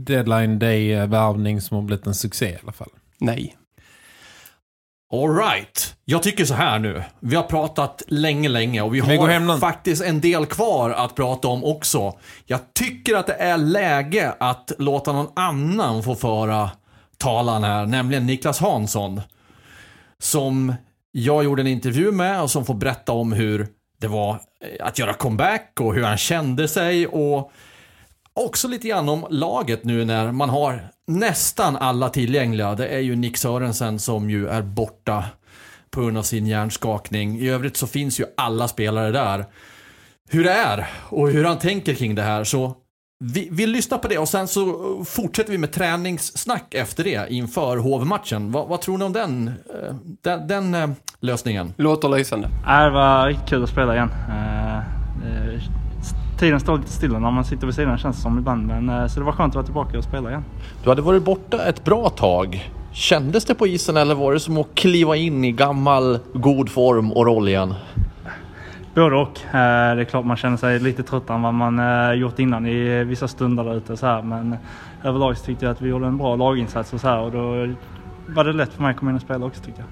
B: deadline day-värvning som har blivit en succé i alla fall.
F: Nej.
E: Alright. Jag tycker så här nu. Vi har pratat länge, länge och vi har faktiskt en del kvar att prata om också. Jag tycker att det är läge att låta någon annan få föra talan här, nämligen Niklas Hansson. Som jag gjorde en intervju med och som får berätta om hur det var att göra comeback och hur han kände sig och också lite grann om laget nu när man har nästan alla tillgängliga. Det är ju Nick Sörensen som ju är borta på grund av sin hjärnskakning. I övrigt så finns ju alla spelare där. Hur det är och hur han tänker kring det här. Så vi, vi lyssnar på det och sen så fortsätter vi med träningssnack efter det inför HV-matchen. Vad, vad tror ni om den, eh, den, den eh, lösningen?
F: Låter lysande.
H: Ja, det var riktigt kul att spela igen. Tiden står lite stilla när man sitter vid sidan känns det som ibland. Men, eh, så det var skönt att vara tillbaka och spela igen.
I: Du hade varit borta ett bra tag. Kändes det på isen eller var det som att kliva in i gammal god form och roll igen?
H: Både och. Eh, det är klart man känner sig lite tröttare än vad man eh, gjort innan i vissa stunder där ute. Så här. Men överlag så tyckte jag att vi gjorde en bra laginsats och så här. Och då var det lätt för mig att komma in och spela också tyckte jag.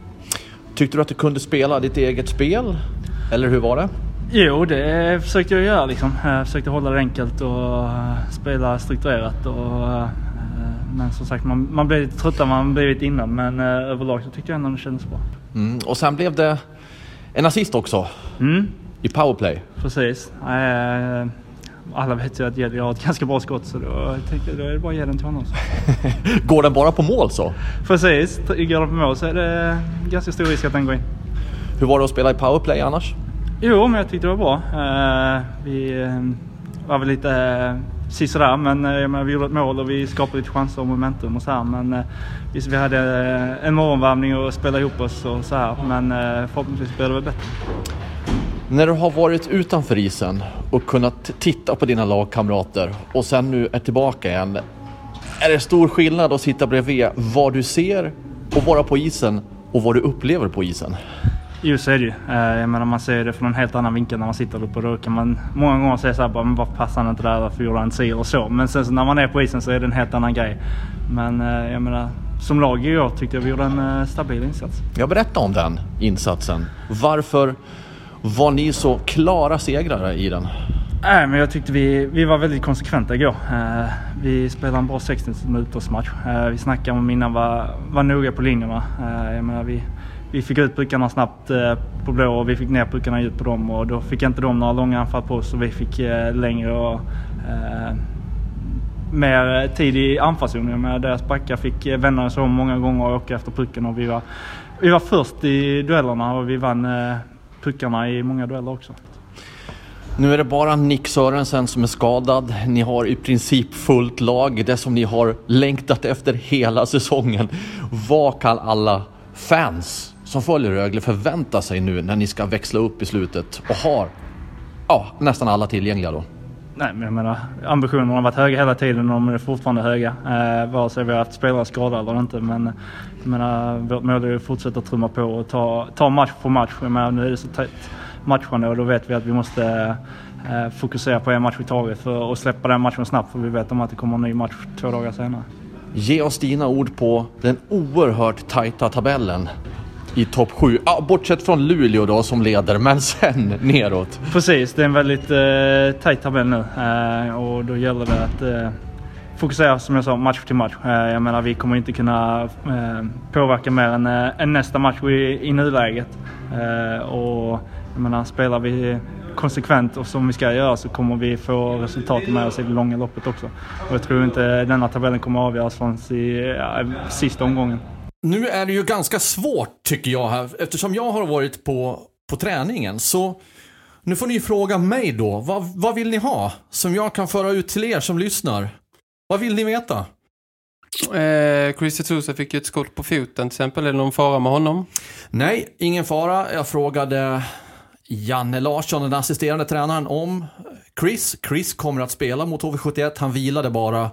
I: Tyckte du att du kunde spela ditt eget spel? Eller hur var det?
H: Jo, det försökte jag göra liksom. Jag försökte hålla det enkelt och eh, spela strukturerat. Och, eh, men som sagt, man, man blir lite tröttare än man blivit innan. Men eh, överlag så tyckte jag ändå det kändes bra.
I: Mm. Och sen blev det en assist också
H: Mm,
I: i powerplay.
H: precis. Alla vet ju att Jelly har ett ganska bra skott så då tänkte jag då är det bara att ge den till honom.
I: Går den bara på mål så?
H: Precis, går den på mål så är det ganska stor risk att den går in.
I: Hur var det att spela i powerplay annars?
H: Jo, men jag tyckte det var bra. Eh, vi eh, var väl lite uh, sisådär, men uh, menar, vi gjorde ett mål och vi skapade lite chanser och momentum och så här. Men uh, vi, vi hade uh, en morgonvärmning och spelade ihop oss och så här. Men uh, förhoppningsvis blir det väl bättre.
I: När du har varit utanför isen och kunnat titta på dina lagkamrater och sen nu är tillbaka igen. Är det stor skillnad att sitta bredvid vad du ser och vara på isen och vad du upplever på isen?
H: Jo, så är det ju. Jag menar, man ser det från en helt annan vinkel när man sitter uppe. Då kan man många gånger säga så här, bara, men varför passar han inte där? Varför gjorde han si eller så? Men sen så när man är på isen så är det en helt annan grej. Men eh, jag menar, som lag i år tyckte jag vi gjorde en eh, stabil insats.
I: Jag berättar om den insatsen. Varför var ni så klara segrare i den?
H: Nej, men jag tyckte vi, vi var väldigt konsekventa igår. Eh, vi spelade en bra 60 minuters match. Eh, vi snackade om innan var, var noga på linjerna. Eh, jag menar, vi, vi fick ut puckarna snabbt eh, på blå och vi fick ner puckarna djupt på dem och då fick inte de några långa anfall på oss och vi fick eh, längre och eh, mer tid i anfallszonen. Med deras backar fick eh, vända sig om många gånger och åka efter pucken och vi var, vi var först i duellerna och vi vann eh, puckarna i många dueller också.
I: Nu är det bara Nick Sörensen som är skadad. Ni har i princip fullt lag, det som ni har längtat efter hela säsongen. Vad kan alla fans som följer Rögle förvänta sig nu när ni ska växla upp i slutet och har ja, nästan alla tillgängliga då?
H: Nej, men jag menar ambitionerna har varit höga hela tiden och de är fortfarande höga. Eh, vare sig vi har haft spelare skadade eller inte. Men jag menar, vårt mål är att fortsätta trumma på och ta, ta match på match. Jag menar, nu är det så tätt matchande och då vet vi att vi måste eh, fokusera på en match i taget för att släppa den matchen snabbt för vi vet om att det kommer en ny match två dagar senare.
I: Ge oss dina ord på den oerhört tajta tabellen i topp 7. Ja, bortsett från Luleå då som leder, men sen neråt.
H: Precis, det är en väldigt eh, tajt tabell nu eh, och då gäller det att eh, fokusera som jag sa match till match. Eh, jag menar vi kommer inte kunna eh, påverka mer än, eh, än nästa match i, i nuläget. Eh, och jag menar spelar vi konsekvent och som vi ska göra så kommer vi få resultat med oss i det långa loppet också. Och jag tror inte denna tabellen kommer avgöras förrän i ja, sista omgången.
E: Nu är det ju ganska svårt tycker jag här, eftersom jag har varit på, på träningen. Så nu får ni fråga mig då, vad, vad vill ni ha? Som jag kan föra ut till er som lyssnar. Vad vill ni veta?
F: Eh, Chris Sousa fick ju ett skott på foten till exempel. Är det någon fara med honom?
E: Nej, ingen fara. Jag frågade Janne Larsson, den assisterande tränaren, om Chris. Chris kommer att spela mot HV71. Han vilade bara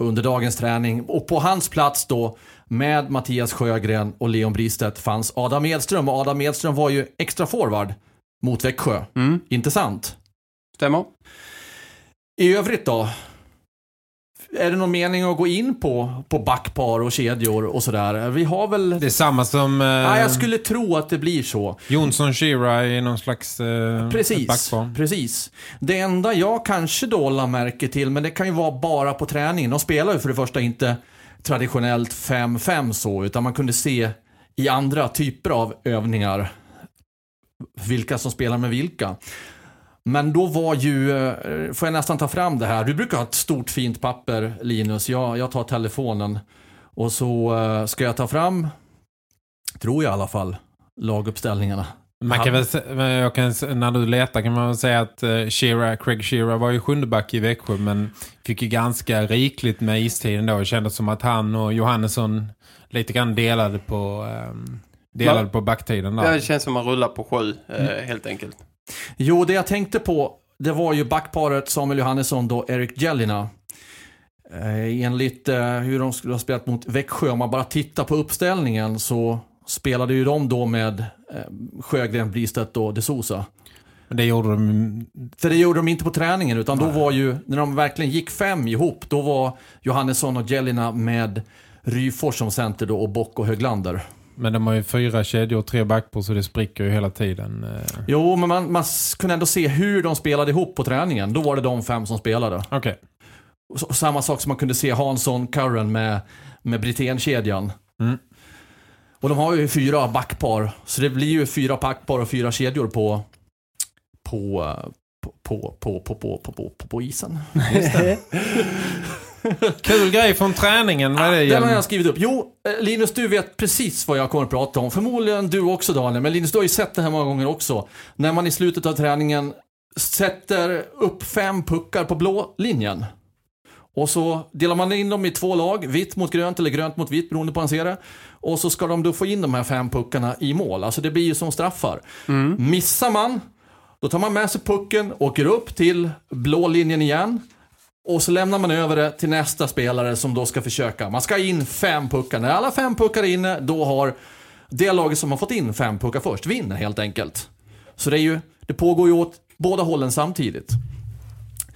E: under dagens träning. Och på hans plats då, med Mattias Sjögren och Leon Bristedt, fanns Adam Edström. Och Adam Edström var ju extra forward mot Växjö.
F: Mm.
E: Inte sant?
F: Stämmer.
E: I övrigt då? Är det någon mening att gå in på, på backpar och kedjor och sådär? Vi har väl...
B: Det är samma som eh,
E: Ja, jag skulle tro att det blir så.
B: Jonsson Shira i någon slags eh,
E: Precis,
B: backform.
E: precis. Det enda jag kanske då la märke till, men det kan ju vara bara på träningen. De spelar ju för det första inte traditionellt 5-5 så, utan man kunde se i andra typer av övningar vilka som spelar med vilka. Men då var ju, eh, får jag nästan ta fram det här. Du brukar ha ett stort fint papper Linus. Jag, jag tar telefonen och så eh, ska jag ta fram, tror jag i alla fall, laguppställningarna.
B: Man kan väl, jag kan, när du letar kan man väl säga att uh, Shearer, Craig Shearer var ju sjunde back i Växjö men fick ju ganska rikligt med istiden då. Det kändes som att han och Johannesson lite grann delade på, ehm, delade på backtiden där.
F: det känns som att man rullar på sju, eh,
E: Mm.
F: helt enkelt.
E: Jo, det jag tänkte på, det var ju backparet Samuel Johannesson och Erik Jellina. Eh, enligt eh, hur de skulle ha spelat mot Växjö, om man bara tittar på uppställningen så spelade ju de då med eh, Sjögren, Bristedt och De Sousa.
B: Men det gjorde de
E: För det gjorde de inte på träningen, utan då var ju, när de verkligen gick fem ihop, då var Johannesson och Jellina med Ryfors som center då och Bock och Höglander.
B: Men de har ju fyra kedjor och tre backpar så det spricker ju hela tiden. eh.
E: Jo, men man, man kunde ändå se hur de spelade ihop på träningen. Då var det de fem som spelade.
B: Okej.
E: Och samma sak som man kunde se Hansson, Curran med, med Brithén-kedjan.
B: Mm.
E: Och de har ju fyra backpar, så det blir ju fyra backpar och fyra kedjor på, på, eh, på, på, på, på, på, på, på, på isen.
B: Kul grej från träningen. Vad är det
E: Den har jag skrivit upp. Jo, eh, Linus, du vet precis vad jag kommer att prata om. Förmodligen du också Daniel, men Linus, du har ju sett det här många gånger också. När man i slutet av träningen sätter upp fem puckar på blå linjen. Och så delar man in dem i två lag, vitt mot grönt eller grönt mot vitt beroende på hur man ser det. Och så ska de då få in de här fem puckarna i mål. Alltså det blir ju som straffar. Missar man, då tar man med sig pucken, åker upp till blå linjen igen. Och så lämnar man över det till nästa spelare som då ska försöka. Man ska in fem puckar. När alla fem puckar är inne, då har det laget som har fått in fem puckar först vinner helt enkelt. Så det, är ju, det pågår ju åt båda hållen samtidigt.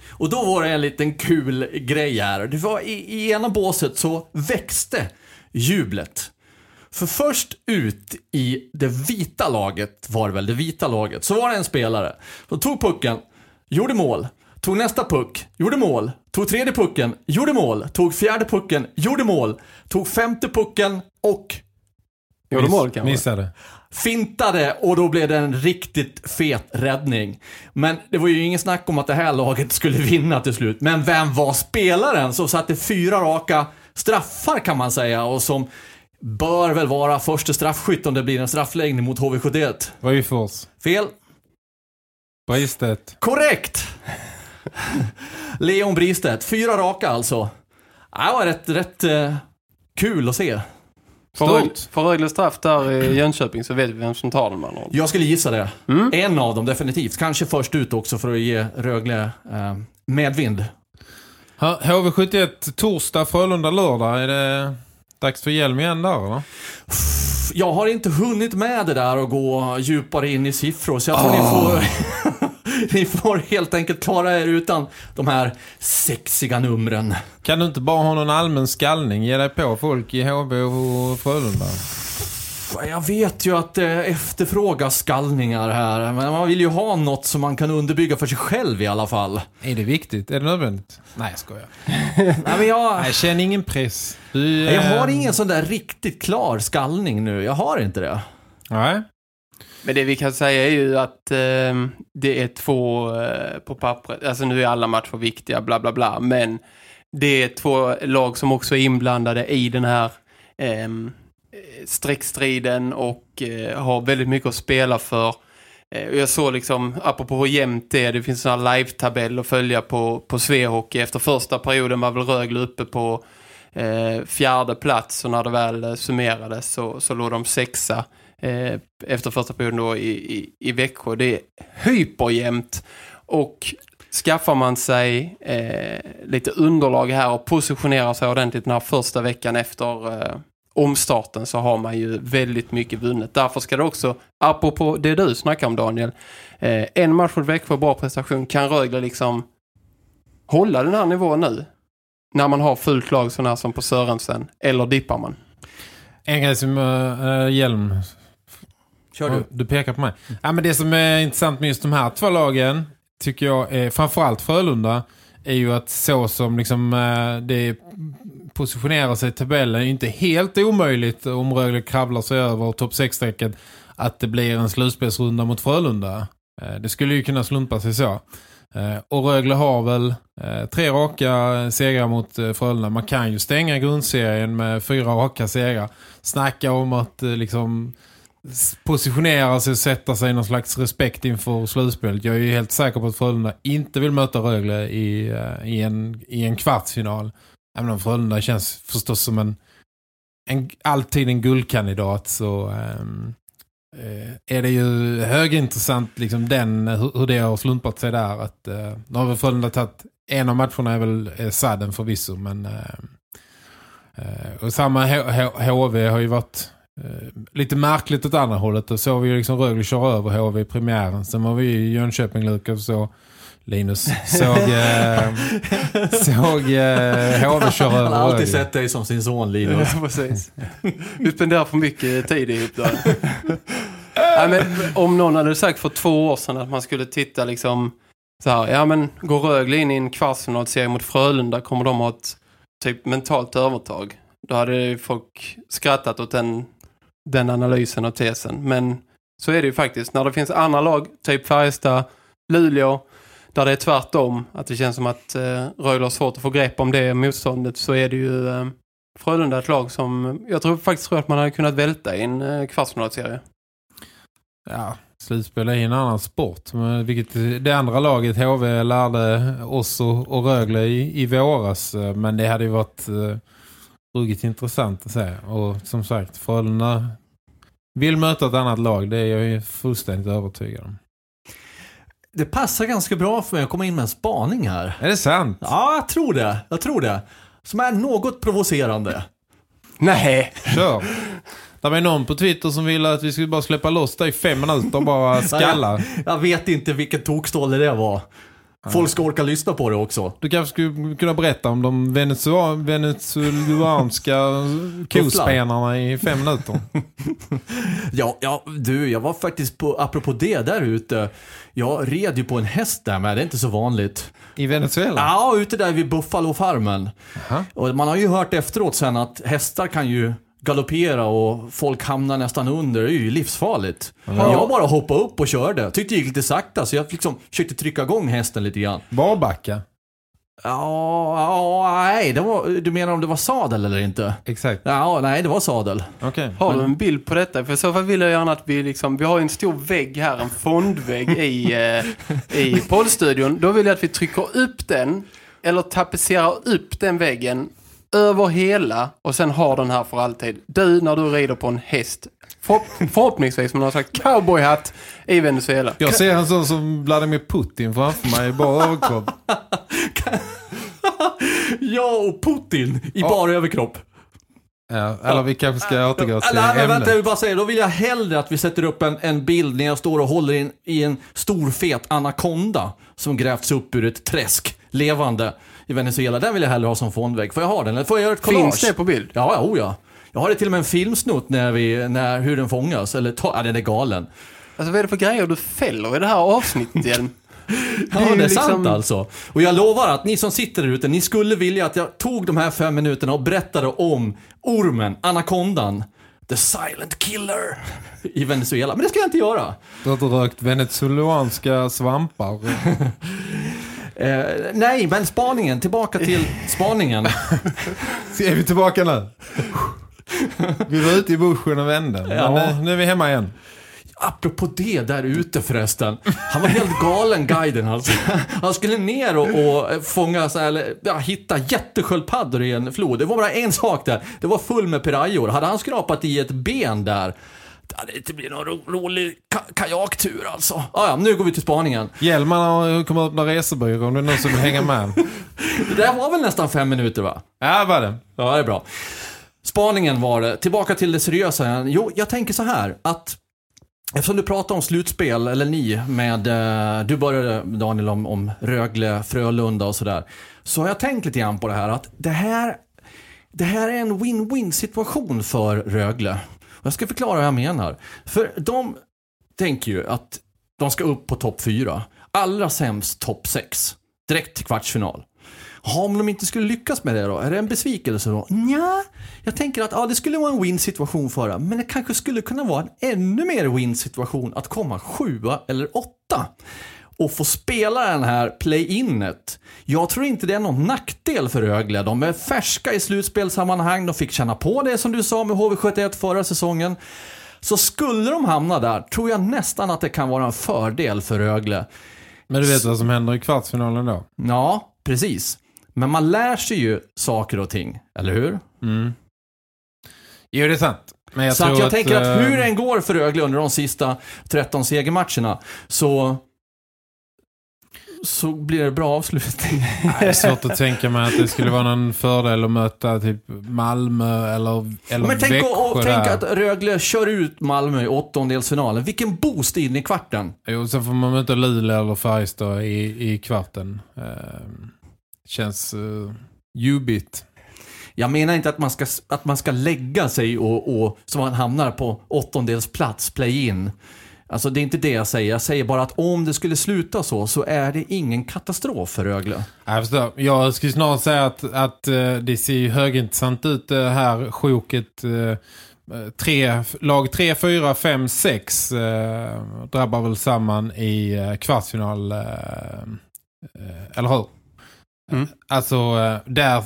E: Och då var det en liten kul grej här. Det var i, i ena båset så växte jublet. För först ut i det vita laget, var det väl, det vita laget, så var det en spelare som tog pucken, gjorde mål, tog nästa puck, gjorde mål, tog tredje pucken, gjorde mål, tog fjärde pucken, gjorde mål, tog femte pucken och
F: Gjorde mål kanske?
B: Missade.
E: fintade och då blev det en riktigt fet räddning. Men det var ju ingen snack om att det här laget skulle vinna till slut. Men vem var spelaren som satte fyra raka straffar kan man säga och som bör väl vara första straffskytt om det blir en straffläggning mot HV71?
B: Ryfors.
E: Fel.
B: Bristedt.
E: Korrekt! Leon Bristedt. Fyra raka alltså. Det var rätt, rätt eh, kul att se.
F: För
B: Stort.
F: Rögle- För Rögle straff där i Jönköping så vet vi vem som tar den med.
E: Jag skulle gissa det.
F: Mm.
E: En av dem definitivt. Kanske först ut också för att ge Rögle eh, medvind.
B: Ha- HV71 torsdag, Frölunda lördag. Är det dags för hjälm igen där eller?
E: Jag har inte hunnit med det där och gå djupare in i siffror, så jag tror ni får... ni får helt enkelt klara er utan de här sexiga numren.
B: Kan du inte bara ha någon allmän skallning? Ge dig på folk i HV och Frölunda?
E: Jag vet ju att det efterfrågas skallningar här, men man vill ju ha något som man kan underbygga för sig själv i alla fall.
B: Är det viktigt? Är det nödvändigt? Nej, jag skojar.
E: Nej, men jag,
B: Nej, känn ingen press. Du,
E: jag har
B: eh,
E: ingen sån där riktigt klar skallning nu. Jag har inte det.
B: Nej.
F: Men det vi kan säga är ju att eh, det är två eh, på pappret. Alltså nu är alla matcher viktiga, bla bla bla. Men det är två lag som också är inblandade i den här ehm, eh, streckstriden och eh, har väldigt mycket att spela för. Eh, jag såg liksom, apropå hur jämnt det är, det finns en live-tabell att följa på, på Svehockey. Efter första perioden var väl Rögle uppe på eh, fjärde plats och när det väl summerades så, så låg de sexa eh, efter första perioden då i, i, i Växjö. Det är hyperjämnt och skaffar man sig eh, lite underlag här och positionerar sig ordentligt den här första veckan efter eh, omstarten så har man ju väldigt mycket vunnet. Därför ska det också, apropå det du snackar om Daniel, eh, en match mot Växjö, bra prestation, kan Rögle liksom hålla den här nivån nu? När man har fullt lag sådana här som på Sörensen, eller dippar man?
B: En grej som uh, Hjelm...
E: Kör du.
B: Du pekar på mig. Ja, men det som är intressant med just de här två lagen tycker jag är, framförallt Frölunda är ju att så som liksom, eh, det positionerar sig i tabellen är inte helt omöjligt om Rögle kravlar sig över topp 6-strecket att det blir en slutspelsrunda mot Frölunda. Eh, det skulle ju kunna slumpa sig så. Eh, och Rögle har väl tre raka segrar mot Frölunda. Man kan ju stänga grundserien med fyra raka segrar. Snacka om att liksom positionera sig och sätta sig i någon slags respekt inför slutspelet. Jag är ju helt säker på att Frölunda inte vill möta Rögle i, eh, i, en, i en kvartsfinal. Även om Frölunda känns förstås som en, en alltid en guldkandidat så um, är det ju högintressant liksom den, eh, hur det har slumpat sig där. Att, uh, nu har väl Frölunda tagit, en av matcherna är väl eh, sadden förvisso, men uh, uh, och samma H H HV har ju varit lite märkligt åt andra hållet. Och så vi ju liksom Rögle köra över HV i premiären. Sen var vi i Jönköping, Lukas, så Linus såg, eh, såg eh, HV köra över
E: Han har alltid sett dig som sin son Linus.
F: Ja, precis. Vi spenderar för mycket tid ihop där. Nej, men om någon hade sagt för två år sedan att man skulle titta liksom så här, ja men går Rögle in i en kvartsfinalserie mot Frölunda kommer de ha ett typ mentalt övertag. Då hade ju folk skrattat åt den, den analysen och tesen. Men så är det ju faktiskt. När det finns andra lag, typ Färjestad, Luleå, där det är tvärtom. Att det känns som att eh, Rögle har svårt att få grepp om det motståndet så är det ju eh, Frölunda ett lag som jag tror faktiskt tror att man hade kunnat välta i en eh, kvartsfinalserie.
B: Ja, slutspel är en annan sport. Men vilket det andra laget, HV, lärde oss och, och Rögle i, i våras. Eh, men det hade ju varit Eh ruggigt intressant att se. Och som sagt, Frölunda vill möta ett annat lag. Det är jag ju fullständigt övertygad om.
E: Det passar ganska bra för mig att komma in med en spaning här.
B: Är det sant?
E: Ja, jag tror det. Jag tror det. Som är något provocerande.
F: Nej!
B: Kör! Det var någon på Twitter som ville att vi skulle bara släppa loss dig i fem minuter och bara skalla.
E: Jag vet inte vilken tokstolle det var. Folk ska orka lyssna på det också.
B: Du kanske skulle kunna berätta om de venezuelanska kospenarna i fem minuter.
E: Ja, ja, du, jag var faktiskt på, apropå det där ute. Jag red ju på en häst där med, det är inte så vanligt.
B: I Venezuela?
E: Ja, ute där vid Buffalo-farmen. Och man har ju hört efteråt sen att hästar kan ju galoppera och folk hamnar nästan under. Det är ju livsfarligt. Men jag bara hoppade upp och körde. Tyckte det gick lite sakta så jag liksom försökte trycka igång hästen lite grann.
B: Barbacka?
E: Ja, ja, nej, det var, du menar om det var sadel eller inte?
B: Exakt.
E: Ja, nej, det var sadel.
B: Okej.
F: Har du en bild på detta? För i så fall vill jag gärna att vi liksom, vi har en stor vägg här, en fondvägg i, eh, i poddstudion. Då vill jag att vi trycker upp den, eller tapetserar upp den väggen över hela och sen har den här för alltid. Du, när du rider på en häst, för, förhoppningsvis med någon slags cowboyhatt i Venezuela.
B: Jag ser en sån som Vladimir Putin framför mig i bara överkropp.
E: Ja, och Putin i bara överkropp.
B: Ja, eller vi kanske ska återgå till
E: Nej, men vänta, jag vill bara säga, då vill jag hellre att vi sätter upp en, en bild när jag står och håller in, i en stor fet anakonda som grävts upp ur ett träsk, levande, i Venezuela. Den vill jag hellre ha som fondvägg. Får jag ha den? Eller får jag göra ett collage?
F: Finns det på bild?
E: Ja, ja, oh ja. Jag har det till och med en filmsnutt när vi, när, hur den fångas. Eller, ta, ja, den är galen.
F: Alltså vad är det för grejer du fäller i det här avsnittet Hjelm?
E: Ja,
F: är
E: det är,
F: ju
E: sant
F: liksom-
E: alltså. Och jag lovar att ni som sitter där ute, ni skulle vilja att jag tog de här fem minuterna och berättade om ormen, anakondan, the silent killer i Venezuela. Men det ska jag inte göra.
B: Du har inte rökt venezuelanska svampar.
E: Eh, nej, men spaningen, tillbaka till spaningen.
B: Är vi tillbaka nu? Vi var ute i bushen och vände. Men
E: Ja.
B: eh, nu är vi hemma igen.
E: Apropå det där ute förresten. Han var helt galen guiden alltså. Han skulle ner och, och fånga, så här, eller ja, hitta jättesköldpaddor i en flod. Det var bara en sak där. Det var full med pirajor. Hade han skrapat i ett ben där, det hade inte blivit någon ro rolig ka kajaktur alltså. Ah, ja, nu går vi till spaningen.
B: Hjelman kommit att öppna resebyrå om det är någon som vill hänga med.
E: Det där var väl nästan fem minuter va?
B: Ja, var det.
E: Ja, det är bra. Spaningen var det. Tillbaka till det seriösa. Jo, jag tänker så här att Eftersom du pratar om slutspel, eller ni, med, eh, du började Daniel om, om Rögle, Frölunda och sådär. Så har jag tänkt lite grann på det här att det här, det här är en win-win situation för Rögle. Jag ska förklara vad jag menar. För de tänker ju att de ska upp på topp 4. Allra sämst topp 6. Direkt till kvartsfinal. Ja, om de inte skulle lyckas med det då? Är det en besvikelse då? Nja, jag tänker att ja, det skulle vara en win-situation för dem. Men det kanske skulle kunna vara en ännu mer win-situation att komma sjua eller åtta. Och få spela den här play-inet. Jag tror inte det är någon nackdel för Rögle. De är färska i slutspelsammanhang. De fick känna på det som du sa med HV71 förra säsongen. Så skulle de hamna där tror jag nästan att det kan vara en fördel för Rögle.
B: Men du vet vad som händer i kvartsfinalen då?
E: Ja, precis. Men man lär sig ju saker och ting, eller hur?
B: Jo, det är sant. Men jag
E: så
B: tror
E: att jag tänker att
B: eh,
E: hur den går för Rögle under de sista 13 segermatcherna så så blir det bra avslutning.
B: Det är svårt att tänka mig att det skulle vara någon fördel att möta typ Malmö eller, eller
E: Men tänk,
B: Växjö
E: och, och tänk att Rögle kör ut Malmö i åttondelsfinalen. Vilken boost in i kvarten.
B: Jo, sen får man möta Luleå eller Färjestad i, i kvarten. Eh, känns uh, jubigt.
E: Jag menar inte att man ska, att man ska lägga sig och, och så man hamnar på åttondelsplats, play-in. Alltså det är inte det jag säger. Jag säger bara att om det skulle sluta så, så är det ingen katastrof för Rögle.
B: Jag förstår. Jag skulle snarare säga att, att eh, det ser ju högintressant ut det här sjoket. eh, tre, lag 3, 4, 5, 6 eh, drabbar väl samman i eh, kvartsfinal. Eh, eh, eller hur?
F: Mm.
B: Alltså eh, där,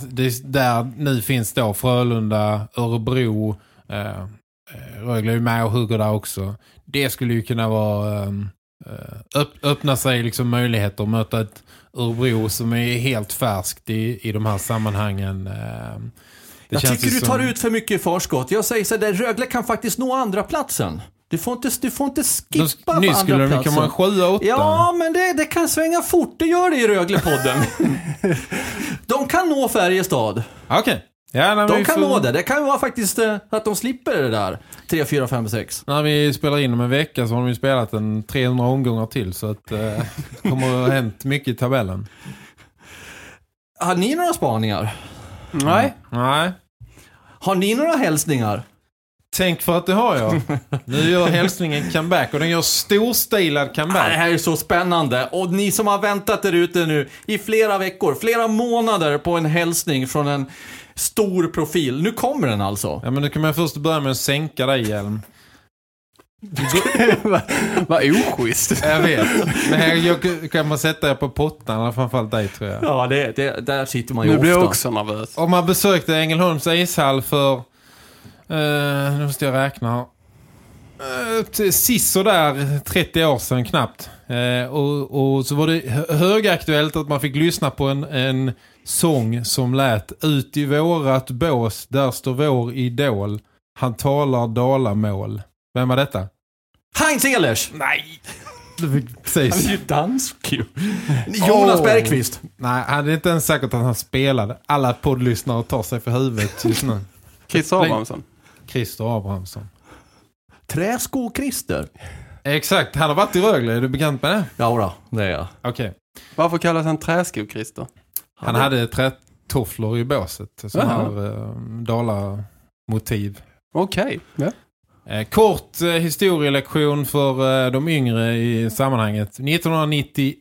B: där nu finns då Frölunda, Örebro, eh, eh, Rögle är med och hugger där också. Det skulle ju kunna vara ehm, eh, öpp, öppna sig liksom möjligheter att möta ett Örebro som är helt färskt i, i de här sammanhangen. eh. Det
E: Jag tycker du tar ut för mycket i förskott. Jag säger så här, Rögle kan faktiskt nå andra platsen. Du får inte, du får inte skippa
B: Då-
E: andra
B: skulle de komma en sjua, åtta.
E: Ja, men det, det kan svänga fort. Det gör det i Röglepodden. de kan nå Färjestad.
B: Okej. Ja, när
E: De kan
B: får-
E: nå det. Det kan ju vara faktiskt eh, att de slipper det där. 3, 4, 5, 6.
B: När vi spelar in om en vecka så har de ju spelat en 300 omgångar till så att eh, det kommer att ha hänt mycket i tabellen.
E: Har ni några spaningar?
F: Nej.
B: Nej.
E: Har ni några hälsningar?
B: Tänk för att det har jag. Nu gör hälsningen comeback och den gör storstilad
E: Ja, Det
B: comeback.
E: här är så spännande. Och ni som har väntat där ute nu i flera veckor, flera månader på en hälsning från en stor profil. Nu kommer den alltså.
B: Ja men nu kan man först börja med att sänka dig Hjelm.
F: Vad oschysst.
B: Jag vet. Men här, jag kan man sätta er på pottan, framförallt dig tror jag.
E: Ja, det, det, där sitter man ju
F: Nu
E: ofta.
F: blir jag också nervös.
B: Om man besökte Ängelholms ishall för, eh, nu måste jag räkna här. Eh, sist där 30 år sedan knappt. Eh, och, och så var det hö- högaktuellt att man fick lyssna på en, en sång som lät Ut i vårat bås, där står vår idol. Han talar dalamål. Vem var detta?
E: Heinz Ehlers!
B: Nej!
E: Han är
B: Precis.
E: ju dansk ju. Jonas
B: Åh.
E: Bergqvist.
B: Nej, han är inte ens säkert att han spelade. Alla poddlyssnare tar sig för huvudet just nu.
F: Chris Abrahamsson.
B: Christer Abrahamsson.
E: Träsko-Christer.
B: Exakt, han har varit i Rögle. Är du bekant med det?
E: Ja, då, det är jag.
B: Okej.
F: Varför kallas han träskog, Christer?
B: Han hade trätofflor i båset. Som
F: Jaha.
B: har uh, dala, motiv.
F: Okej. Ja.
B: Eh, kort eh, historielektion för eh, de yngre i sammanhanget. 1991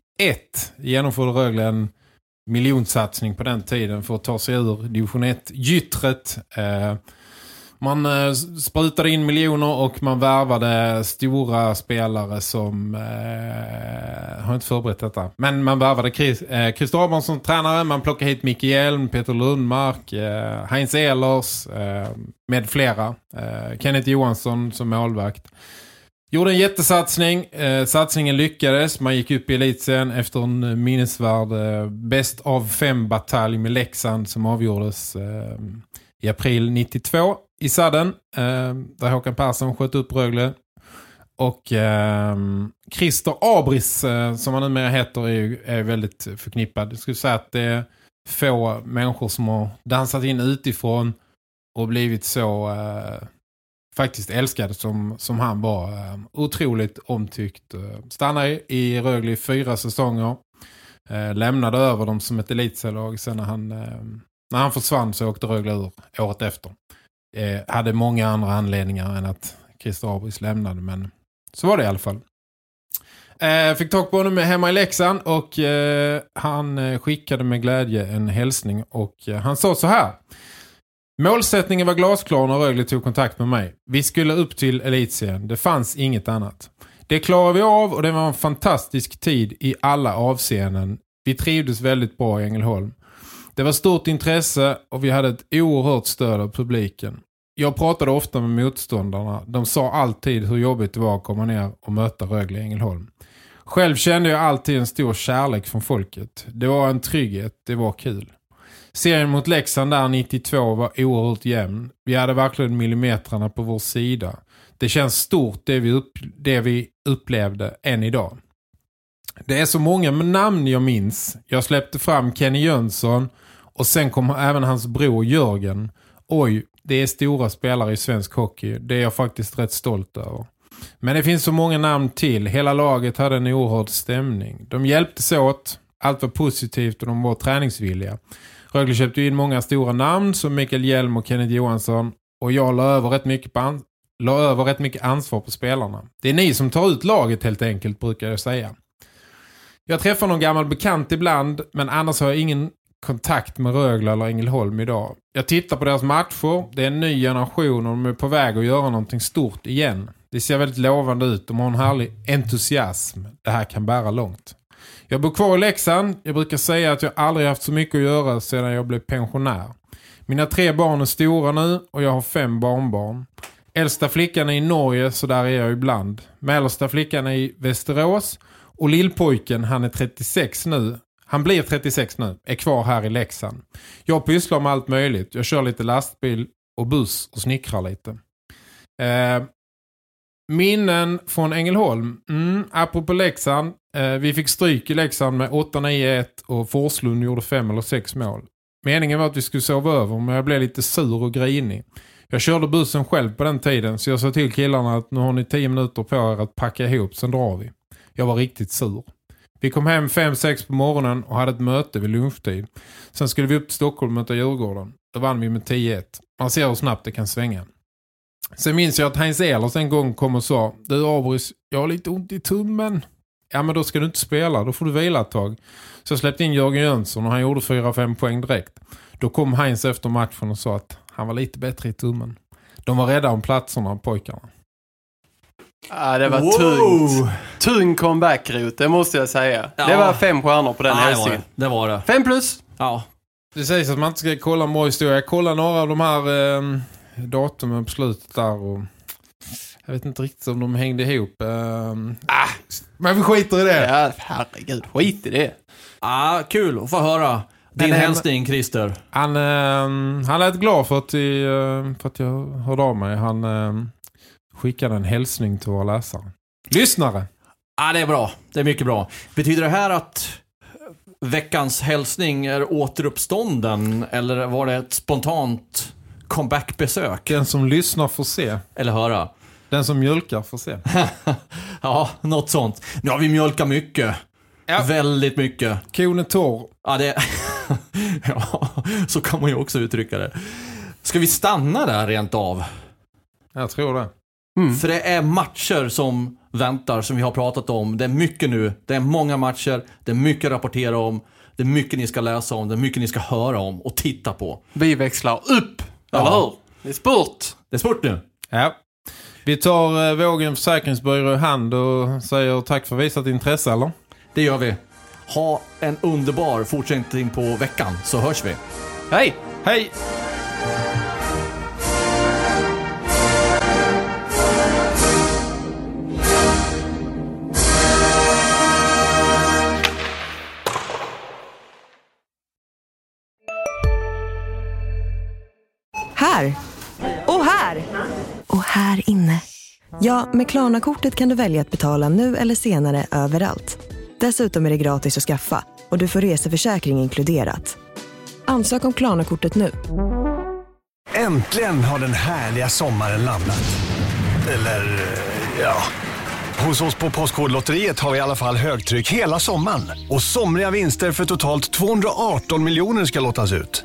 B: genomförde Rögle en miljonsatsning på den tiden för att ta sig ur division 1-gyttret. Eh, man eh, sprutade in miljoner och man värvade stora spelare som... Eh, har inte förberett detta. Men man värvade Chris, eh, Christer Abrahamsson som tränare. Man plockade hit Micke Hjelm, Peter Lundmark, eh, Heinz Ehlers eh, med flera. Eh, Kenneth Johansson som målvakt. Gjorde en jättesatsning. Eh, satsningen lyckades. Man gick upp i elitsen efter en minnesvärd eh, bäst av fem batalj med Leksand som avgjordes eh, i april 92 i sadden. Eh, där Håkan Persson sköt upp Rögle. Och eh, Christer Abris eh, som han numera heter är, ju- är väldigt förknippad. Jag skulle säga att det är få människor som har dansat in utifrån och blivit så eh, faktiskt älskad som, som han var. Eh, otroligt omtyckt. Ehm, Stannade i Rögle i fyra säsonger. Eh, lämnade över dem som ett elitserielag. Sen när han, eh, när han försvann så åkte Rögle ur året efter. Eh, hade många andra anledningar än att Christer Abris lämnade. Men så var det i alla fall. Eh, fick tag på honom hemma i Leksand och eh, han eh, skickade med glädje en hälsning och eh, han sa så här. Målsättningen var glasklar när Rögle tog kontakt med mig. Vi skulle upp till elitserien. Det fanns inget annat. Det klarade vi av och det var en fantastisk tid i alla avseenden. Vi trivdes väldigt bra i Ängelholm. Det var stort intresse och vi hade ett oerhört stöd av publiken. Jag pratade ofta med motståndarna. De sa alltid hur jobbigt det var att komma ner och möta Rögle i Ängelholm. Själv kände jag alltid en stor kärlek från folket. Det var en trygghet, det var kul. Serien mot Leksand där 92 var oerhört jämn. Vi hade verkligen millimetrarna på vår sida. Det känns stort det vi, upp, det vi upplevde än idag. Det är så många namn jag minns. Jag släppte fram Kenny Jönsson och sen kom även hans bror Jörgen. Oj, det är stora spelare i svensk hockey. Det är jag faktiskt rätt stolt över. Men det finns så många namn till. Hela laget hade en oerhörd stämning. De hjälptes åt. Allt var positivt och de var träningsvilliga. Rögle köpte in många stora namn som Mikael Hjelm och Kenneth Johansson. Och jag la över rätt mycket, på la över rätt mycket ansvar på spelarna. Det är ni som tar ut laget helt enkelt brukar jag säga. Jag träffar någon gammal bekant ibland men annars har jag ingen kontakt med Rögle eller Ängelholm idag. Jag tittar på deras matcher. Det är en ny generation och de är på väg att göra någonting stort igen. Det ser väldigt lovande ut. De har en härlig entusiasm. Det här kan bära långt. Jag bor kvar i Leksand. Jag brukar säga att jag aldrig haft så mycket att göra sedan jag blev pensionär. Mina tre barn är stora nu och jag har fem barnbarn. Äldsta flickan är i Norge så där är jag ibland. Mellersta flickan är i Västerås och lillpojken, han är 36 nu. Han blir 36 nu, är kvar här i Leksand. Jag pysslar med allt möjligt. Jag kör lite lastbil och buss och snickrar lite. Eh, minnen från Ängelholm. Mm, apropå Leksand. Eh, vi fick stryk i Leksand med 8-9-1 och Forslund gjorde fem eller sex mål. Meningen var att vi skulle sova över men jag blev lite sur och grinig. Jag körde bussen själv på den tiden så jag sa till killarna att nu har ni 10 minuter på er att packa ihop, sen drar vi. Jag var riktigt sur. Vi kom hem 5-6 på morgonen och hade ett möte vid lunchtid. Sen skulle vi upp till Stockholm och möta Djurgården. Då vann vi med 10-1. Man ser hur snabbt det kan svänga. Sen minns jag att Heinz Ehlers en gång kom och sa Du Abris, jag har lite ont i tummen. Ja men då ska du inte spela, då får du vila ett tag. Så jag släppte in Jörgen Jönsson och han gjorde 4-5 poäng direkt. Då kom Heinz efter matchen och sa att han var lite bättre i tummen. De var rädda om platserna, pojkarna.
F: Ja, det var
E: Wow!
F: tungt. Tung comeback-rot, det måste jag säga.
E: Ja.
F: Det var fem stjärnor på den
E: Ja, det var
F: hälsningen.
E: det. Det var det.
F: Fem plus.
E: Ja.
B: Det sägs att man inte ska kolla bra historia. Jag kollar några av de här eh, datumen på slutet där och jag vet inte riktigt om de hängde ihop. Eh, ah, men vi skiter i det.
F: Ja, herregud. Skit i det.
E: Ah, kul att få höra din hälsning, Christer.
B: Han, eh, han lät glad för att, eh, för att jag hörde av mig. Han eh, skickade en hälsning till våra läsare. Lyssnare!
E: Ah, det är bra. Det är mycket bra. Betyder det här att veckans hälsning är återuppstånden eller var det ett spontant comebackbesök?
B: Den som lyssnar får se.
E: Eller höra?
B: Den som mjölkar får se.
E: Ja, något sånt. Nu har vi mjölkat mycket.
B: Ja.
E: Väldigt mycket.
B: Kon är torr.
E: Ja, det... ja, så kan man ju också uttrycka det. Ska vi stanna där rent av?
B: Jag tror det.
E: För det är matcher som väntar, som vi har pratat om. Det är mycket nu. Det är många matcher. Det är mycket att rapportera om. Det är mycket ni ska läsa om. Det är mycket ni ska höra om och titta på.
F: Vi växlar upp, eller hur? Det är spurt.
E: Det är sport nu.
B: Ja. Vi tar eh, Vågen Försäkringsbyrå i hand och säger tack för visat intresse, eller?
E: Det gör vi. Ha en underbar fortsättning på veckan, så hörs vi.
F: Hej!
B: Hej!
J: Här! Och här! Och här inne. Ja, med Klarna-kortet kan du välja att betala nu eller senare överallt. Dessutom är det gratis att skaffa och du får reseförsäkring inkluderat. Ansök om Klarna-kortet nu.
K: Äntligen har den härliga sommaren landat. Eller, eh, ja. Hos oss på Postkodlotteriet har vi i alla fall högtryck hela sommaren. Och somriga vinster för totalt 218 miljoner ska lottas ut.